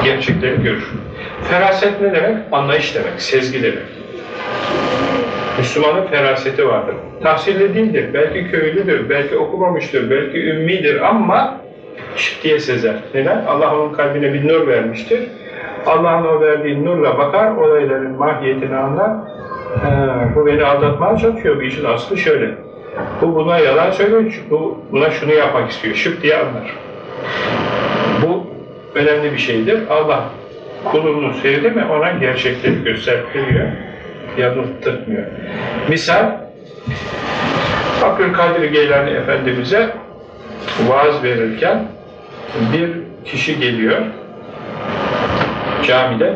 gerçekleri görür. Feraset ne demek? Anlayış demek, sezgi demek. Müslümanın feraseti vardır. Tahsilli değildir, belki köylüdür, belki okumamıştır, belki ümmidir ama şık diye sezer. Neden? Allah onun kalbine bir nur vermiştir. Allah'ın o verdiği nurla bakar, olayların mahiyetini anlar. Ha, bu beni aldatmaya çalışıyor, bu işin aslı şöyle. Bu buna yalan söylüyor, bu buna şunu yapmak istiyor, şık diye anlar. Bu önemli bir şeydir. Allah kulunu sevdi mi ona gerçekleri gösteriyor, yanıltmıyor. Misal, Abdülkadir Geylani Efendimiz'e vaaz verirken bir kişi geliyor camide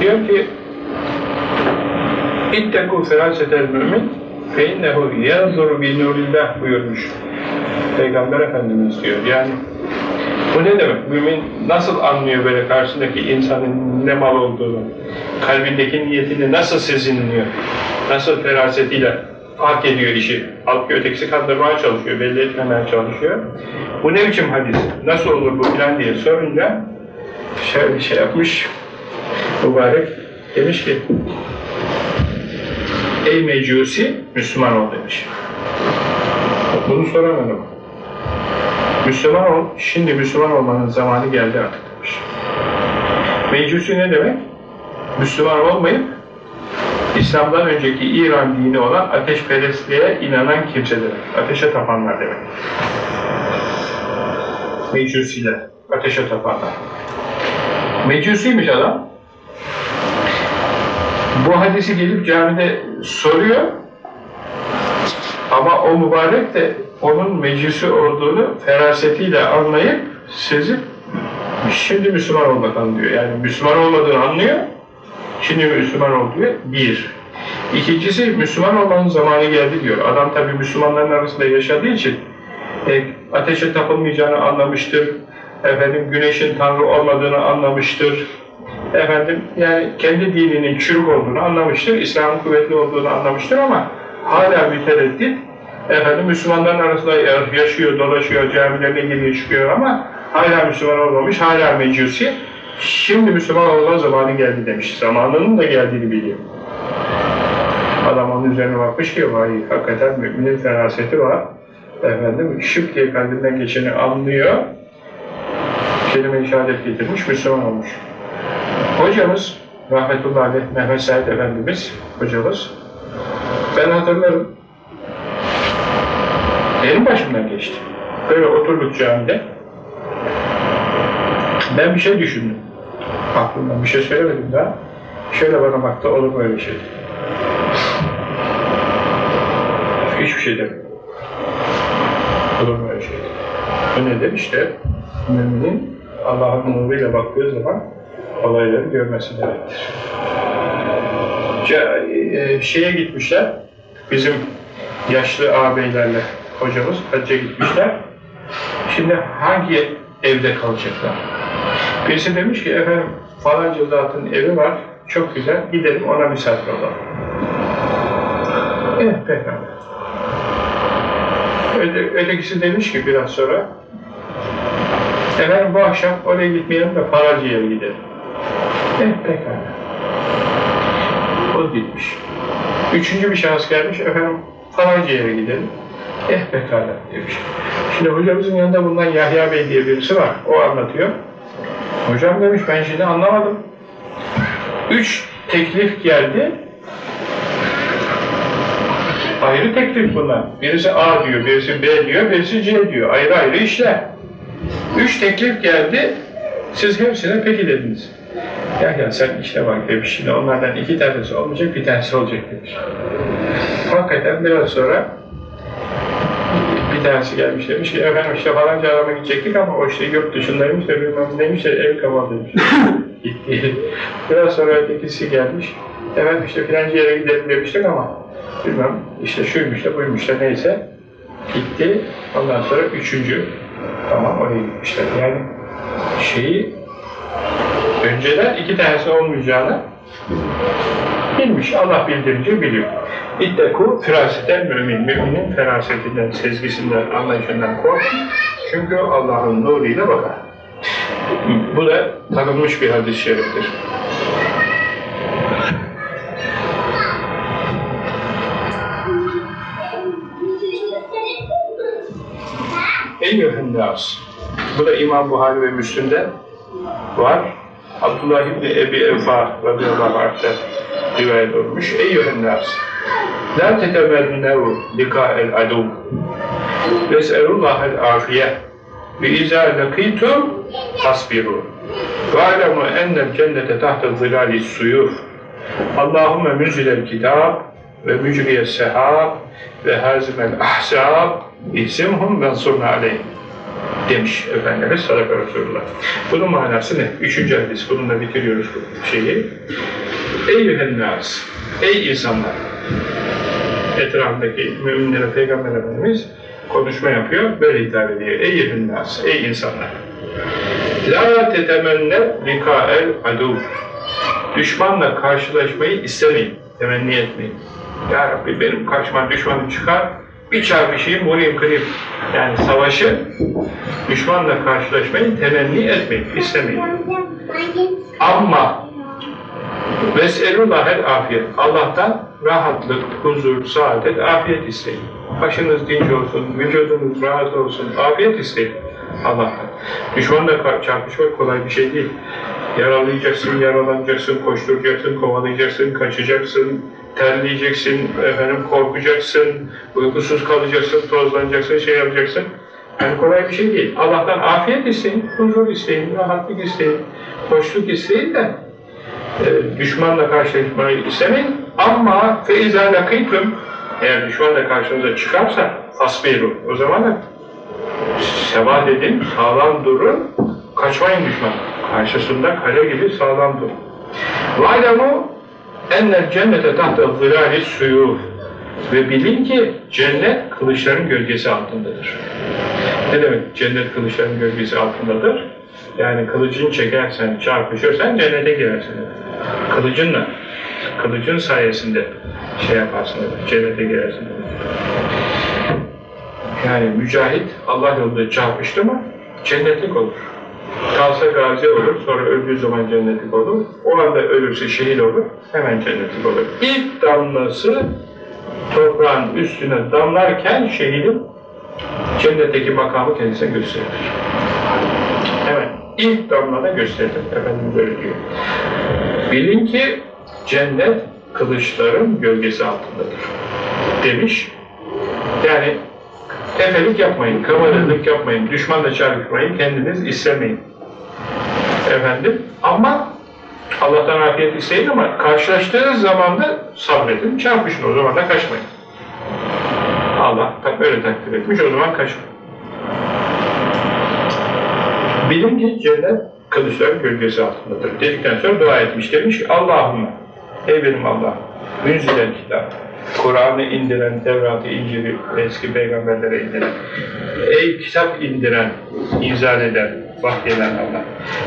diyor ki İttekû ferâsetel mümin fe innehu yanzuru bi nurillah buyurmuş Peygamber Efendimiz diyor. Yani Bu ne demek? Mümin nasıl anlıyor böyle karşısındaki insanın ne mal olduğunu? Kalbindeki niyetini nasıl sezinliyor? Nasıl ferasetiyle fark ediyor işi? Halbuki ötekisi kandırmaya çalışıyor, belli etmemeye çalışıyor. Bu ne biçim hadis? Nasıl olur bu filan diye sorunca şöyle şey yapmış mübarek demiş ki Ey mecusi Müslüman ol demiş. Bunu soramadım. Müslüman ol, şimdi Müslüman olmanın zamanı geldi artık demiş. Mecusi ne demek? Müslüman olmayıp İslam'dan önceki İran dini olan ateşperestliğe inanan kimse demek. Ateşe tapanlar demek. Mecusiler, ateşe tapanlar. Mecusiymiş adam. Bu hadisi gelip camide soruyor. Ama o mübarek de onun mecusi olduğunu ferasetiyle anlayıp sezip şimdi Müslüman ol bakalım diyor. Yani Müslüman olmadığını anlıyor. Şimdi Müslüman ol diyor. Bir. İkincisi Müslüman olmanın zamanı geldi diyor. Adam tabi Müslümanların arasında yaşadığı için e, ateşe tapılmayacağını anlamıştır. Efendim güneşin tanrı olmadığını anlamıştır. Efendim yani kendi dininin çürük olduğunu anlamıştır. İslam'ın kuvvetli olduğunu anlamıştır ama hala mütereddit. Efendim Müslümanların arasında yaşıyor, dolaşıyor, camilerine giriyor, çıkıyor ama hala Müslüman olmamış, hala mecusi. Şimdi Müslüman olma zamanı geldi demiş. Zamanının da geldiğini biliyor. Adam onun üzerine bakmış ki vay hakikaten müminin feraseti var. Efendim şıp diye kalbinden geçeni anlıyor. Kelime-i şehadet getirmiş, Müslüman olmuş. Hocamız, rahmetullahi aleyh Mehmet Said Efendimiz, hocamız, ben hatırlarım, benim başımdan geçti. Böyle oturduk camide, ben bir şey düşündüm. Aklımdan bir şey söylemedim daha. Şöyle bana baktı, olur böyle şey. Hiçbir şey demedim. Olur böyle şey. Bu nedir? İşte müminin Allah'ın nuruyla baktığı zaman olayları görmesi demektir. E, şeye gitmişler, bizim yaşlı ağabeylerle hocamız hacca gitmişler. Şimdi hangi evde kalacaklar? Birisi demiş ki efendim falanca zatın evi var, çok güzel, gidelim ona misafir olalım. Evet pekala. Öte, ötekisi demiş ki biraz sonra efendim bu akşam oraya gitmeyelim de yere gidelim. Evet pekala. O gitmiş. Üçüncü bir şahıs gelmiş, efendim yere gidelim. Eh pekala demiş. Şimdi hocamızın yanında bundan Yahya Bey diye birisi var, o anlatıyor. Hocam demiş, ben şimdi anlamadım. Üç teklif geldi. Ayrı teklif bunlar. Birisi A diyor, birisi B diyor, birisi C diyor. Ayrı ayrı işler. Üç teklif geldi, siz hepsine peki dediniz. Ya ya sen işte bak demiş, şimdi onlardan iki tanesi olmayacak, bir tanesi olacak demiş. Hakikaten biraz sonra tanesi gelmiş demiş ki efendim işte falanca adama gidecektik ama o işte yurt dışındaymış da bilmem neymiş de ev kapalı demiş. Gitti. Biraz sonra ötekisi gelmiş. Efendim işte filanca yere gidelim demiştik ama bilmem işte şuymuş da buymuş da neyse. Gitti. Ondan sonra üçüncü tamam oraya gitmişler. Yani şeyi önceden iki tanesi olmayacağını bilmiş. Allah bildirince biliyor. İtteku firaseten mümin. Müminin ferasetinden, sezgisinden, anlayışından korkun. Çünkü Allah'ın nuruyla bakar. Bu da tanınmış bir hadis-i şeriftir. Eyyühen nas. Bu da İmam Buhari ve Müslim'de var. Abdullah İbni Ebi Evfa radıyallahu anh'ta rivayet olmuş. Eyyühen nas. La tetemennev lika'el adu. Ves'elullahel afiye. Ve izâ lakîtum tasbiru. Ve alemu ennel cennete tahta zilâli suyuf. Allahümme müzilel kitab ve mücriye sehab ve hazimel ahsab ihsimhum ve ansurna aleyhim demiş Efendimiz Sadaka Resulullah. Bunun manası ne? Üçüncü hadis. Bununla bitiriyoruz bu şeyi. Ey nas, ey insanlar! Etrafındaki müminlere Peygamber Efendimiz konuşma yapıyor, böyle hitap ediyor. Ey nas, ey insanlar! La tetemenne likael adu. Düşmanla karşılaşmayı istemeyin, temenni etmeyin. Ya Rabbi benim karşıma düşmanım çıkar, bir çarpışayım, vurayım, kırayım. Yani savaşı, düşmanla karşılaşmayı temenni etmeyin, istemeyin. Ama Ves'elullahel afiyet. Allah'tan rahatlık, huzur, saadet, afiyet isteyin. Başınız dinç olsun, vücudunuz rahat olsun, afiyet isteyin Allah'tan. Düşmanla çarpışmak kolay bir şey değil. Yaralayacaksın, yaralanacaksın, koşturacaksın, kovalayacaksın, kaçacaksın, terleyeceksin, efendim korkacaksın, uykusuz kalacaksın, tozlanacaksın, şey yapacaksın. Yani kolay bir şey değil. Allah'tan afiyet isteyin, huzur isteyin, rahatlık isteyin, hoşluk isteyin de e, düşmanla karşılaşmayı istemeyin. Ama feiza lakıytüm eğer düşmanla karşınıza çıkarsa fasbiru. O zaman da sebat edin, sağlam durun, kaçmayın düşman. Karşısında kale gibi sağlam durun. Vaylemu Enler cennete tahta zilâli suyur. Ve bilin ki cennet kılıçların gölgesi altındadır. Ne demek cennet kılıçların gölgesi altındadır? Yani kılıcını çekersen, çarpışırsan cennete girersin. Kılıcınla, kılıcın sayesinde şey yaparsın, cennete girersin. Yani mücahit Allah yolunda çarpıştı mı cennetlik olur. Kalsa gazi olur, sonra öldüğü zaman cennetlik olur. O anda ölürse şehit olur, hemen cennetlik olur. İlk damlası toprağın üstüne damlarken şehidin cennetteki makamı kendisine gösterir. Hemen ilk damlada gösterir. Efendimiz öyle diyor. Bilin ki cennet kılıçların gölgesi altındadır. Demiş. Yani efelik yapmayın, kamarılık yapmayın, düşmanla çarpışmayın, kendiniz istemeyin. Efendim, ama Allah'tan afiyet isteyin ama karşılaştığınız zaman da sabredin, çarpışın, o zaman da kaçmayın. Allah böyle takdir etmiş, o zaman kaçmayın. Bilin ki cennet kılıçların gölgesi altındadır. Dedikten sonra dua etmiş. Demiş ki Allahümme, ey benim Allah'ım, münzilen kitap, Kur'an'ı indiren, Tevrat'ı, İncil'i eski peygamberlere indiren, ey kitap indiren, inzal eden, vahyeden Allah.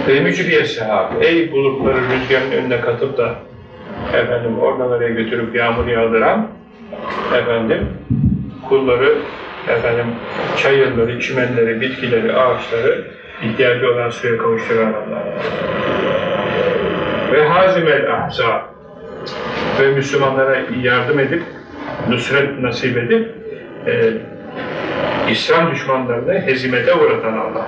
Ve mücriye sehab, ey bulutları rüzgarın önüne katıp da efendim oradan oraya götürüp yağmur yağdıran efendim kulları efendim çayırları, çimenleri, bitkileri, ağaçları ihtiyacı olan suya kavuşturan Allah. Ve hazimel ahza ve Müslümanlara yardım edip, nusret nasip edip, e, İslam düşmanlarını hezimete uğratan Allah.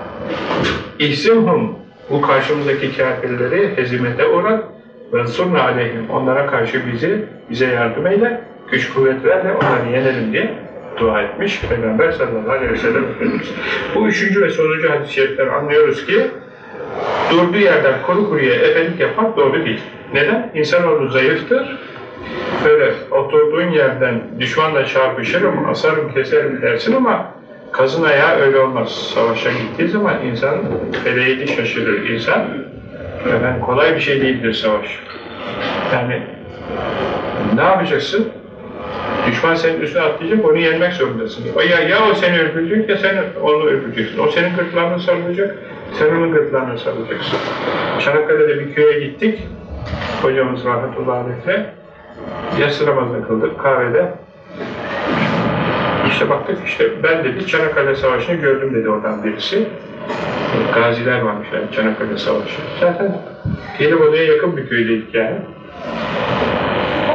İhsimhum, bu karşımızdaki kafirleri hezimete uğrat ve surna aleyhim, onlara karşı bizi, bize yardım eyle, güç kuvvet ver de onları yenelim diye dua etmiş Peygamber sallallahu aleyhi ve sellem Efendimiz. Bu üçüncü ve sonuncu hadis-i şeriften anlıyoruz ki durduğu yerden kuru kuruya efendik yapmak doğru değil. Neden? İnsanoğlu zayıftır. Böyle oturduğun yerden düşmanla çarpışırım, asarım, keserim dersin ama kazın ayağı öyle olmaz. Savaşa gittiği zaman insan feleğini şaşırır. İnsan yani kolay bir şey değildir savaş. Yani ne yapacaksın? Düşman senin üstüne atlayacak, onu yenmek zorundasın. O ya, ya o seni öldürecek ya sen onu öldüreceksin. O senin gırtlağını sarılacak, sen onun gırtlağını sarılacaksın. Çanakkale'de bir köye gittik, hocamız rahmetullahi aleyh'le. Yatsı namazını kıldık kahvede. İşte baktık işte ben dedi Çanakkale Savaşı'nı gördüm dedi oradan birisi. Gaziler varmış yani Çanakkale Savaşı. Zaten Gelibolu'ya yakın bir köydeydik yani.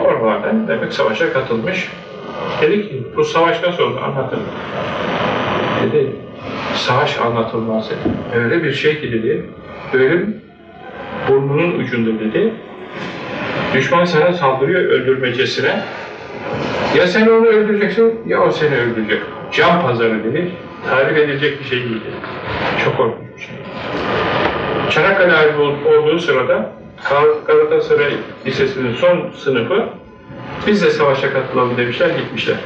Oralardan demek savaşa katılmış. Dedi ki bu savaş nasıl oldu anlatın. Dedi savaş anlatılmaz dedi. Öyle bir şey ki dedi ölüm burnunun ucunda dedi. Düşman sana saldırıyor öldürmecesine. Ya sen onu öldüreceksin ya o seni öldürecek. Can pazarı dedi. Tarif edilecek bir şey değil. Çok korkunç bir şey. Çanakkale Harbi olduğu sırada Galatasaray Lisesi'nin son sınıfı biz de savaşa katılalım demişler, gitmişler.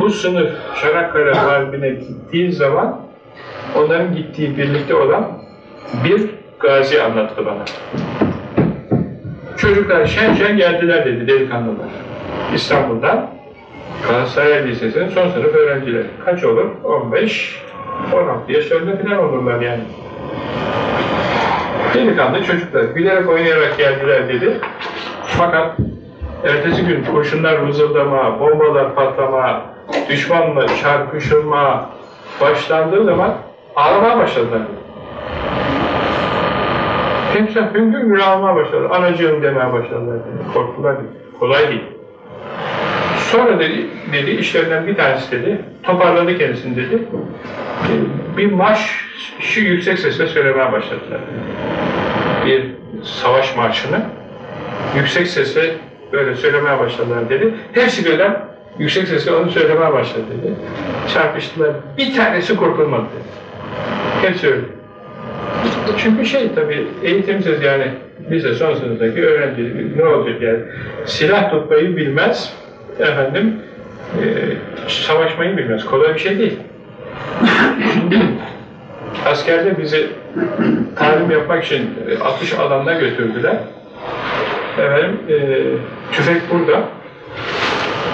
Bu sınıf Çanakkale Harbi'ne gittiği zaman onların gittiği birlikte olan bir gazi anlattı bana. Çocuklar şen şen geldiler dedi delikanlılar. İstanbul'dan Galatasaray Lisesi'nin son sınıf öğrencileri. Kaç olur? 15, 16 yaşlarında falan olurlar yani. Delikanlı çocuklar gülerek oynayarak geldiler dedi. Fakat ertesi gün kurşunlar vızıldama, bombalar patlama, düşmanla çarpışılma başlandığı zaman ağlamaya başladılar. Hepsi hüngür hüngür ağlamaya başladı. Anacığım demeye başladılar. Dedi. Korktular. dedi. Kolay değil. Sonra dedi, dedi işlerinden bir tanesi dedi, toparladı kendisini dedi. Bir marş şu yüksek sesle söylemeye başladılar. Bir savaş marşını yüksek sesle böyle söylemeye başladılar dedi. Hepsi birden yüksek sesle onu söylemeye başladı dedi. Çarpıştılar. Bir tanesi kurtulmadı dedi. Hepsi öyle. Çünkü şey tabii eğitimsiz yani lise son sınıftaki öğrenci ne olacak yani silah tutmayı bilmez efendim e, savaşmayı bilmez. Kolay bir şey değil. Askerde bizi talim yapmak için e, atış alanına götürdüler. Efendim e, tüfek burada.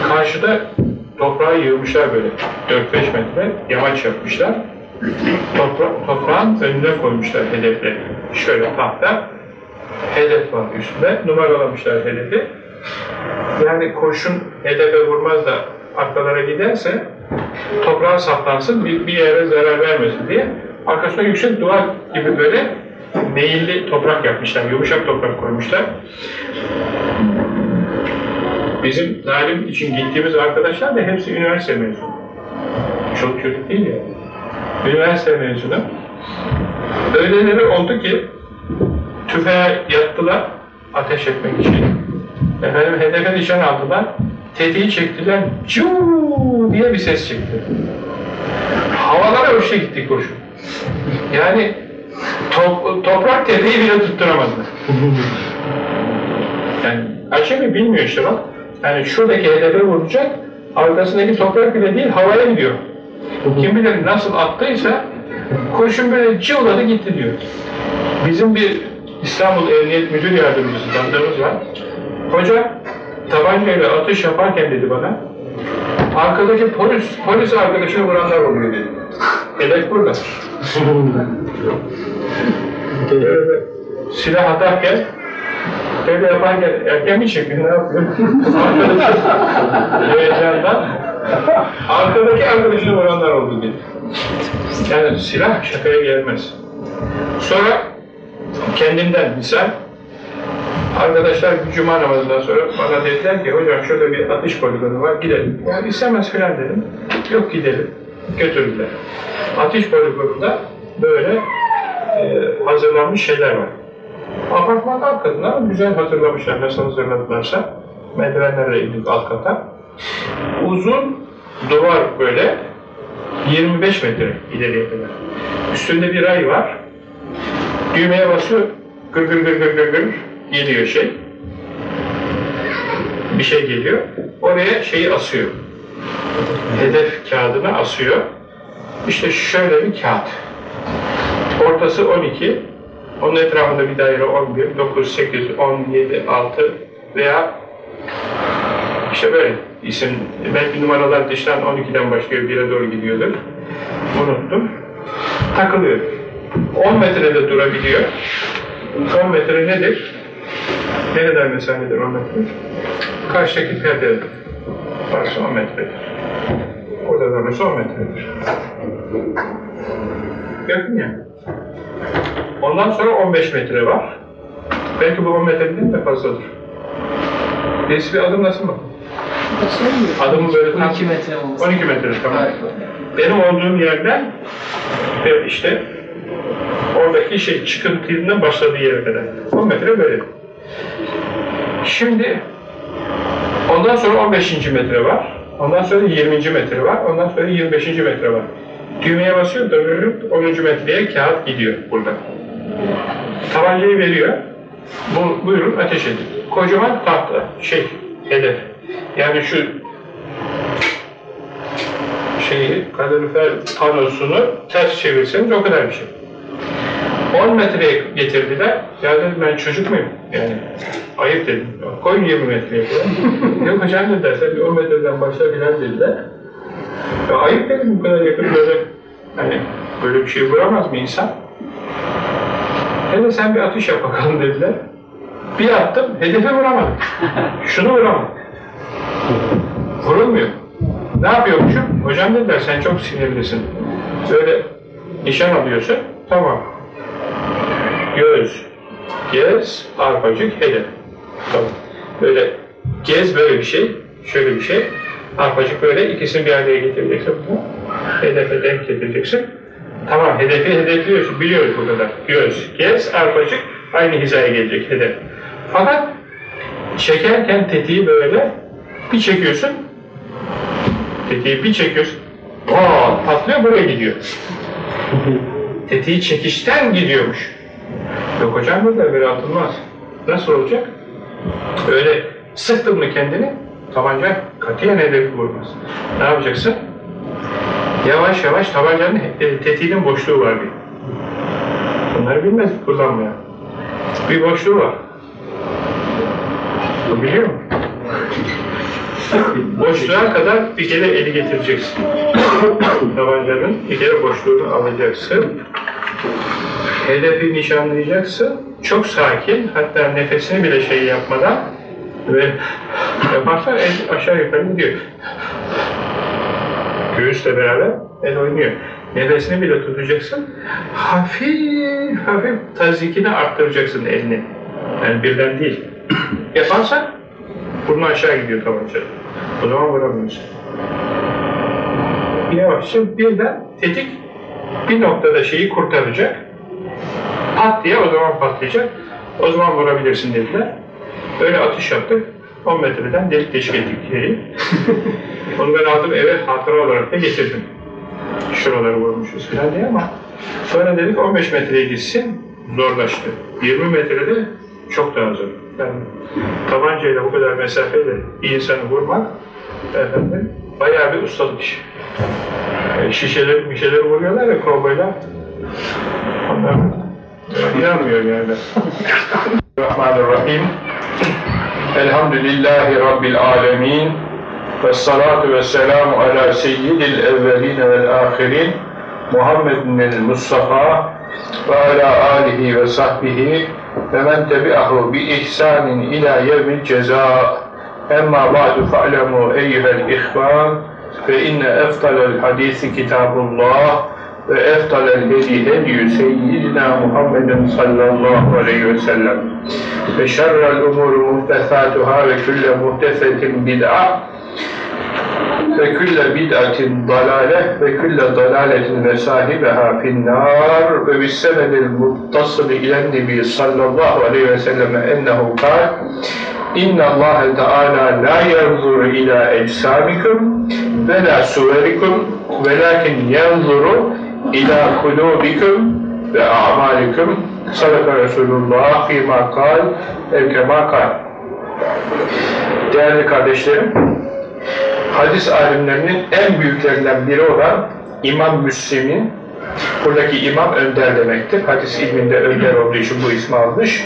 Karşıda toprağı yığmışlar böyle 4-5 metre yamaç yapmışlar. Topra toprağın önüne koymuşlar hedefleri. Şöyle tahta hedef var üstünde. Numaralamışlar hedefi. Yani kurşun hedefe vurmaz da arkalara giderse toprağa saplansın, bir, bir yere zarar vermesin diye arkasına yüksek duvar gibi böyle meyilli toprak yapmışlar, yumuşak toprak koymuşlar. Bizim talim için gittiğimiz arkadaşlar da hepsi üniversite mezunu. Çok çocuk değil ya. Üniversite mezunu. Öyleleri oldu ki tüfeğe yattılar ateş etmek için. Efendim hedefe nişan aldılar. Tetiği çektiler. Cuu diye bir ses çıktı. Havalara uçta gitti kurşun. Yani top, toprak tetiği bile tutturamadılar. yani acemi bilmiyor işte bak. Yani şuradaki hedefe vuracak, arkasındaki toprak bile değil havaya gidiyor. Kim bilir nasıl attıysa kurşun böyle cıvladı gitti diyor. Bizim bir İstanbul Emniyet Müdür Yardımcısı tanıdığımız var. Hoca tabancayla atış yaparken dedi bana, arkadaki polis, polis arkadaşını vuranlar oluyor dedi. Hedef burada. Böyle silah atarken, böyle yaparken erken mi çekiyor, ne yapıyor? Heyecandan, arkadaki arkadaşını vuranlar oldu dedi. Yani silah şakaya gelmez. Sonra kendimden misal, Arkadaşlar cuma namazından sonra bana dediler ki hocam şurada bir atış poligonu var gidelim. Yani istemez filan dedim. Yok gidelim. Götürdüler. Atış poligonunda böyle e, hazırlanmış şeyler var. Apartman alt katına güzel hazırlamışlar. Nasıl hazırladılarsa. Merdivenlerle indik alt kata. Uzun duvar böyle 25 metre ileriye kadar. Üstünde bir ray var. Düğmeye basıyor. Gır gır gır gır gır gır geliyor şey. Bir şey geliyor. Oraya şeyi asıyor. Hedef kağıdını asıyor. İşte şöyle bir kağıt. Ortası 12. Onun etrafında bir daire 11, 9, 8, 10, 7, 6 veya işte isim. Belki numaralar dıştan 12'den başlıyor, 1'e doğru gidiyordur. Unuttum. Takılıyor. 10 metrede durabiliyor. 10 metre nedir? Ne kadar mesafedir 10 metre? Karşıdaki perde varsa 10 metredir. Orada da olursa 10 metredir. Yakın ya. Ondan sonra 15 metre var. Belki bu 10 metreden de fazladır. Bir adım nasıl mı? Adımı böyle tam 12 metre olması. 12 metre tamam. Benim olduğum yerden işte oradaki şey çıkıntının başladığı yere kadar. 10 metre böyle. Şimdi ondan sonra 15. metre var. Ondan sonra 20. metre var. Ondan sonra 25. metre var. Düğmeye basıyor, dönüyorum 10. metreye kağıt gidiyor burada. Tabancayı veriyor. Bu, buyurun ateş edin. Kocaman tahta, şey, hedef. Yani şu şeyi, kalorifer panosunu ters çevirseniz o kadar bir şey. 10 metreye getirdiler. Ya dedim ben çocuk muyum? Yani ayıp dedim. Koyun 20 metreye kadar. Yok hocam ne derse bir 10 metreden başla dediler. Ya ayıp dedim bu kadar yakın böyle. Hani böyle bir şey vuramaz mı insan? Hele sen bir atış yap bakalım dediler. Bir attım, hedefe vuramadım. Şunu vuramadım. Vurulmuyor. Ne yapıyormuşum? Hocam dediler sen çok sinirlisin. Böyle nişan alıyorsun, tamam. Göz, gez, arpacık, hedef. Tamam. Böyle gez böyle bir şey, şöyle bir şey. Arpacık böyle ikisini bir araya getireceksin. Hedefe denk getireceksin. Tamam hedefi hedefliyorsun, biliyoruz bu kadar. Göz, gez, arpacık aynı hizaya gelecek hedef. Fakat çekerken tetiği böyle bir çekiyorsun, tetiği bir çekiyorsun, aa patlıyor buraya gidiyor. Tetiği çekişten gidiyormuş. Yok hocam burada böyle atılmaz. Nasıl olacak? Öyle sıktın mı kendini, tabanca katiyen hedefi vurmaz. Ne yapacaksın? Yavaş yavaş tabancanın e, tetiğinin boşluğu var bir. Bunları bilmez kullanmayan. Bir boşluğu var. Biliyor musun? Boşluğa kadar bir kere eli getireceksin. Tabancanın bir kere boşluğunu alacaksın. Hedefi nişanlayacaksın. Çok sakin, hatta nefesini bile şey yapmadan ve yaparsan el aşağı yukarı gidiyor. Göğüsle beraber el oynuyor. Nefesini bile tutacaksın. Hafif hafif tazikini arttıracaksın elini. Yani birden değil. Yaparsan burnu aşağı gidiyor tabanca. O zaman vuramıyorsun. Yavaşça birden tetik bir noktada şeyi kurtaracak. Pat diye o zaman patlayacak. O zaman vurabilirsin dediler. Öyle atış yaptık. 10 metreden delik deşik ettik yeri. Onu ben aldım eve hatıra olarak da getirdim. Şuraları vurmuşuz falan diye ama sonra dedik 15 metreye gitsin zorlaştı. 20 metrede çok daha zor. Yani tabancayla bu kadar mesafeyle bir insanı vurmak efendim, bayağı bir ustalık işi. Yani şişeleri, mişeleri vuruyorlar ya kovboylar. Onlar inanmıyor yani. Rahmanirrahim. Elhamdülillahi Rabbil alemin. Ve salatu ve selamu ala seyyidil evveline vel ahirin. Muhammedin el Mustafa ve ala alihi ve sahbihi ve men tebi'ahu bi ihsanin ila yevmil ceza. Emma ba'du fa'lemu eyyuhel ihvan ve inne eftalel hadisi kitabullah ve eftalel hedi hediyü seyyidina Muhammedin sallallahu aleyhi ve sellem ve şerrel umuru muhtesatuhâ ve külle bid'atin dalale ve külle dalaletin ve sahibeha finnâr ve bissenedil muttasılı ilen nebi sallallahu aleyhi ve selleme ennehu kâl İnna Allah Teala la yanzuru ila ecsamikum ve la suverikum velakin yanzuru ila kulubikum ve a'malikum. Sadaka Resulullah fîmâ kal evkemâ kal. Değerli kardeşlerim, hadis alimlerinin en büyüklerinden biri olan İmam Müslim'in buradaki imam önder demektir. Hadis ilminde önder olduğu için bu ismi almış.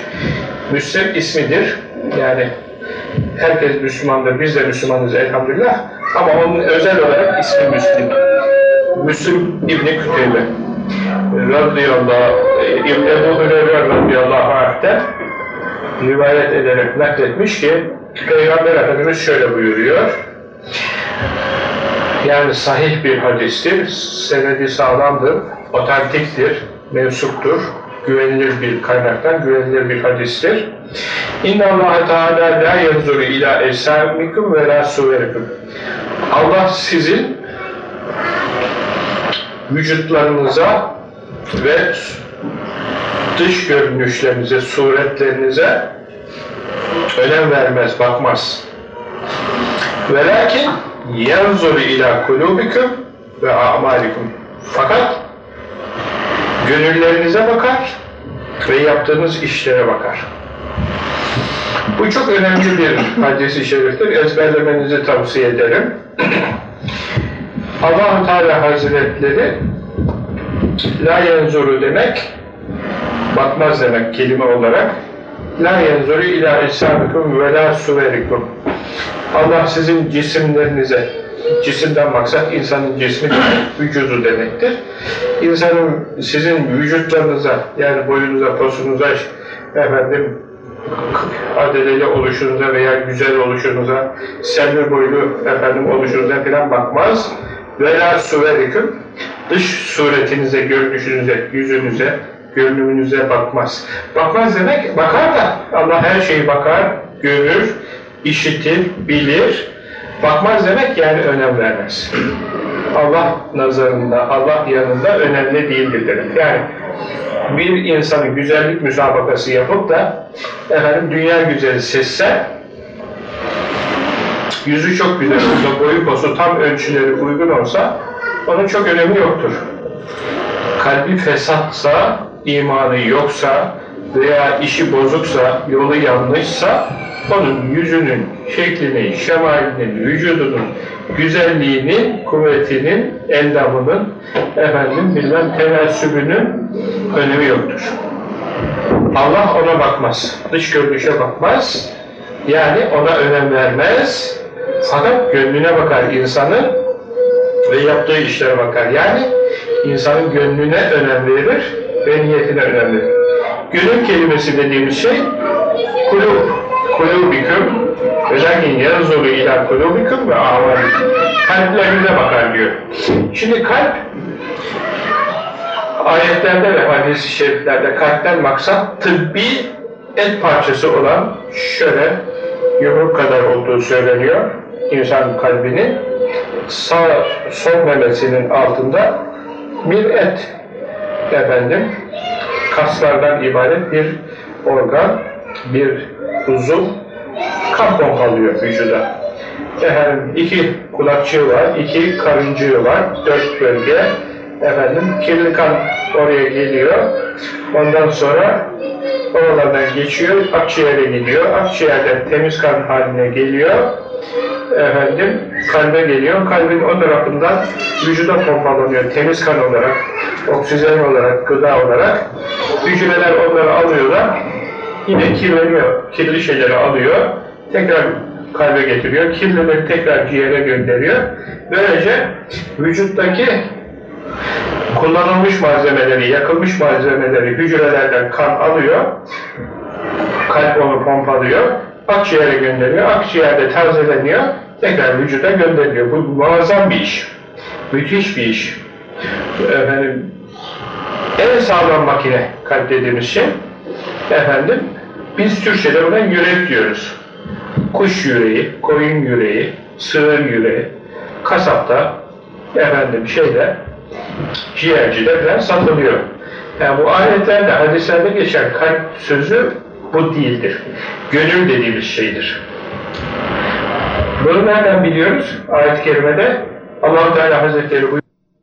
Müslim ismidir. Yani herkes Müslümandır, biz de Müslümanız elhamdülillah. Ama onun özel olarak ismi Müslim. Müslim İbni Küteybe radıyallahu İbn Ebu Hüreyre radıyallahu anh'ten rivayet ederek nakletmiş ki Peygamber Efendimiz şöyle buyuruyor. Yani sahih bir hadistir, senedi sağlamdır, otantiktir, mensuptur, güvenilir bir kaynaktan, güvenilir bir hadistir. İnna Allah Teala la yanzuru ila ecsamikum ve la suverikum. Allah sizin vücutlarınıza ve dış görünüşlerinize, suretlerinize önem vermez, bakmaz. Velakin yanzuru ila kulubikum ve a'malikum. Fakat gönüllerinize bakar ve yaptığınız işlere bakar. Bu çok önemli bir hadis-i şeriftir. Ezberlemenizi tavsiye ederim. allah Teala Hazretleri la yenzuru demek bakmaz demek kelime olarak yenzuru ila ecsabikum ve la suverikum Allah sizin cisimlerinize, cisimden maksat insanın cismi vücudu demektir. İnsanın sizin vücutlarınıza yani boyunuza, posunuza, efendim adedeli oluşunuza veya güzel oluşunuza, selvi boylu efendim oluşunuza falan bakmaz. Veya suveriküm dış suretinize, görünüşünüze, yüzünüze, görünümünüze bakmaz. Bakmaz demek, bakar da Allah her şeyi bakar, görür, işitir, bilir. Bakmaz demek yani önem vermez. Allah nazarında, Allah yanında önemli değildir demek. Yani bir insanın güzellik müsabakası yapıp da efendim dünya güzeli seçse yüzü çok güzel olsa, boyu posu tam ölçüleri uygun olsa onun çok önemi yoktur. Kalbi fesatsa, imanı yoksa veya işi bozuksa, yolu yanlışsa onun yüzünün, şeklinin, şemalinin, vücudunun güzelliğinin, kuvvetinin, endamının, efendim bilmem tenasübünün önemi yoktur. Allah ona bakmaz. Dış görünüşe bakmaz. Yani ona önem vermez. Fakat gönlüne bakar insanın ve yaptığı işlere bakar. Yani insanın gönlüne önem verir ve niyetine önem verir. Gönül kelimesi dediğimiz şey kulub, kulubiküm ve lakin yazulu ila kulubiküm ve amalikum. Kalplerinize bakar diyor. Şimdi kalp ayetlerde ve hadis-i şeriflerde kalpten maksat tıbbi et parçası olan şöyle yumruk kadar olduğu söyleniyor insan kalbinin sağ sol memesinin altında bir et efendim kaslardan ibaret bir organ bir uzuv kan pompalıyor vücuda. Efendim iki kulakçığı var, iki karıncığı var, dört bölge. Efendim kirli kan oraya geliyor. Ondan sonra oralardan geçiyor, akciğere gidiyor. Akciğerden temiz kan haline geliyor. Efendim kalbe geliyor. Kalbin o tarafından vücuda pompalanıyor. Temiz kan olarak, oksijen olarak, gıda olarak. Hücreler onları alıyorlar. Yine kirleniyor. Kirli şeyleri alıyor. Tekrar kalbe getiriyor. Kirlileri tekrar ciğere gönderiyor. Böylece vücuttaki kullanılmış malzemeleri, yakılmış malzemeleri hücrelerden kan alıyor. Kalp onu pompalıyor. Akciğere gönderiyor. Akciğerde tazeleniyor. Tekrar vücuda gönderiliyor. Bu muazzam bir iş. Müthiş bir iş. Efendim, en sağlam makine kalp dediğimiz şey efendim biz Türkçe'de buna yürek diyoruz. Kuş yüreği, koyun yüreği, sığır yüreği, kasapta efendim şeyde ciğercide falan satılıyor. Yani bu ayetlerde, hadislerde geçen kalp sözü bu değildir. Gönül dediğimiz şeydir. Bunu nereden biliyoruz? Ayet-i Kerime'de Allah-u Teala Hazretleri buyuruyor.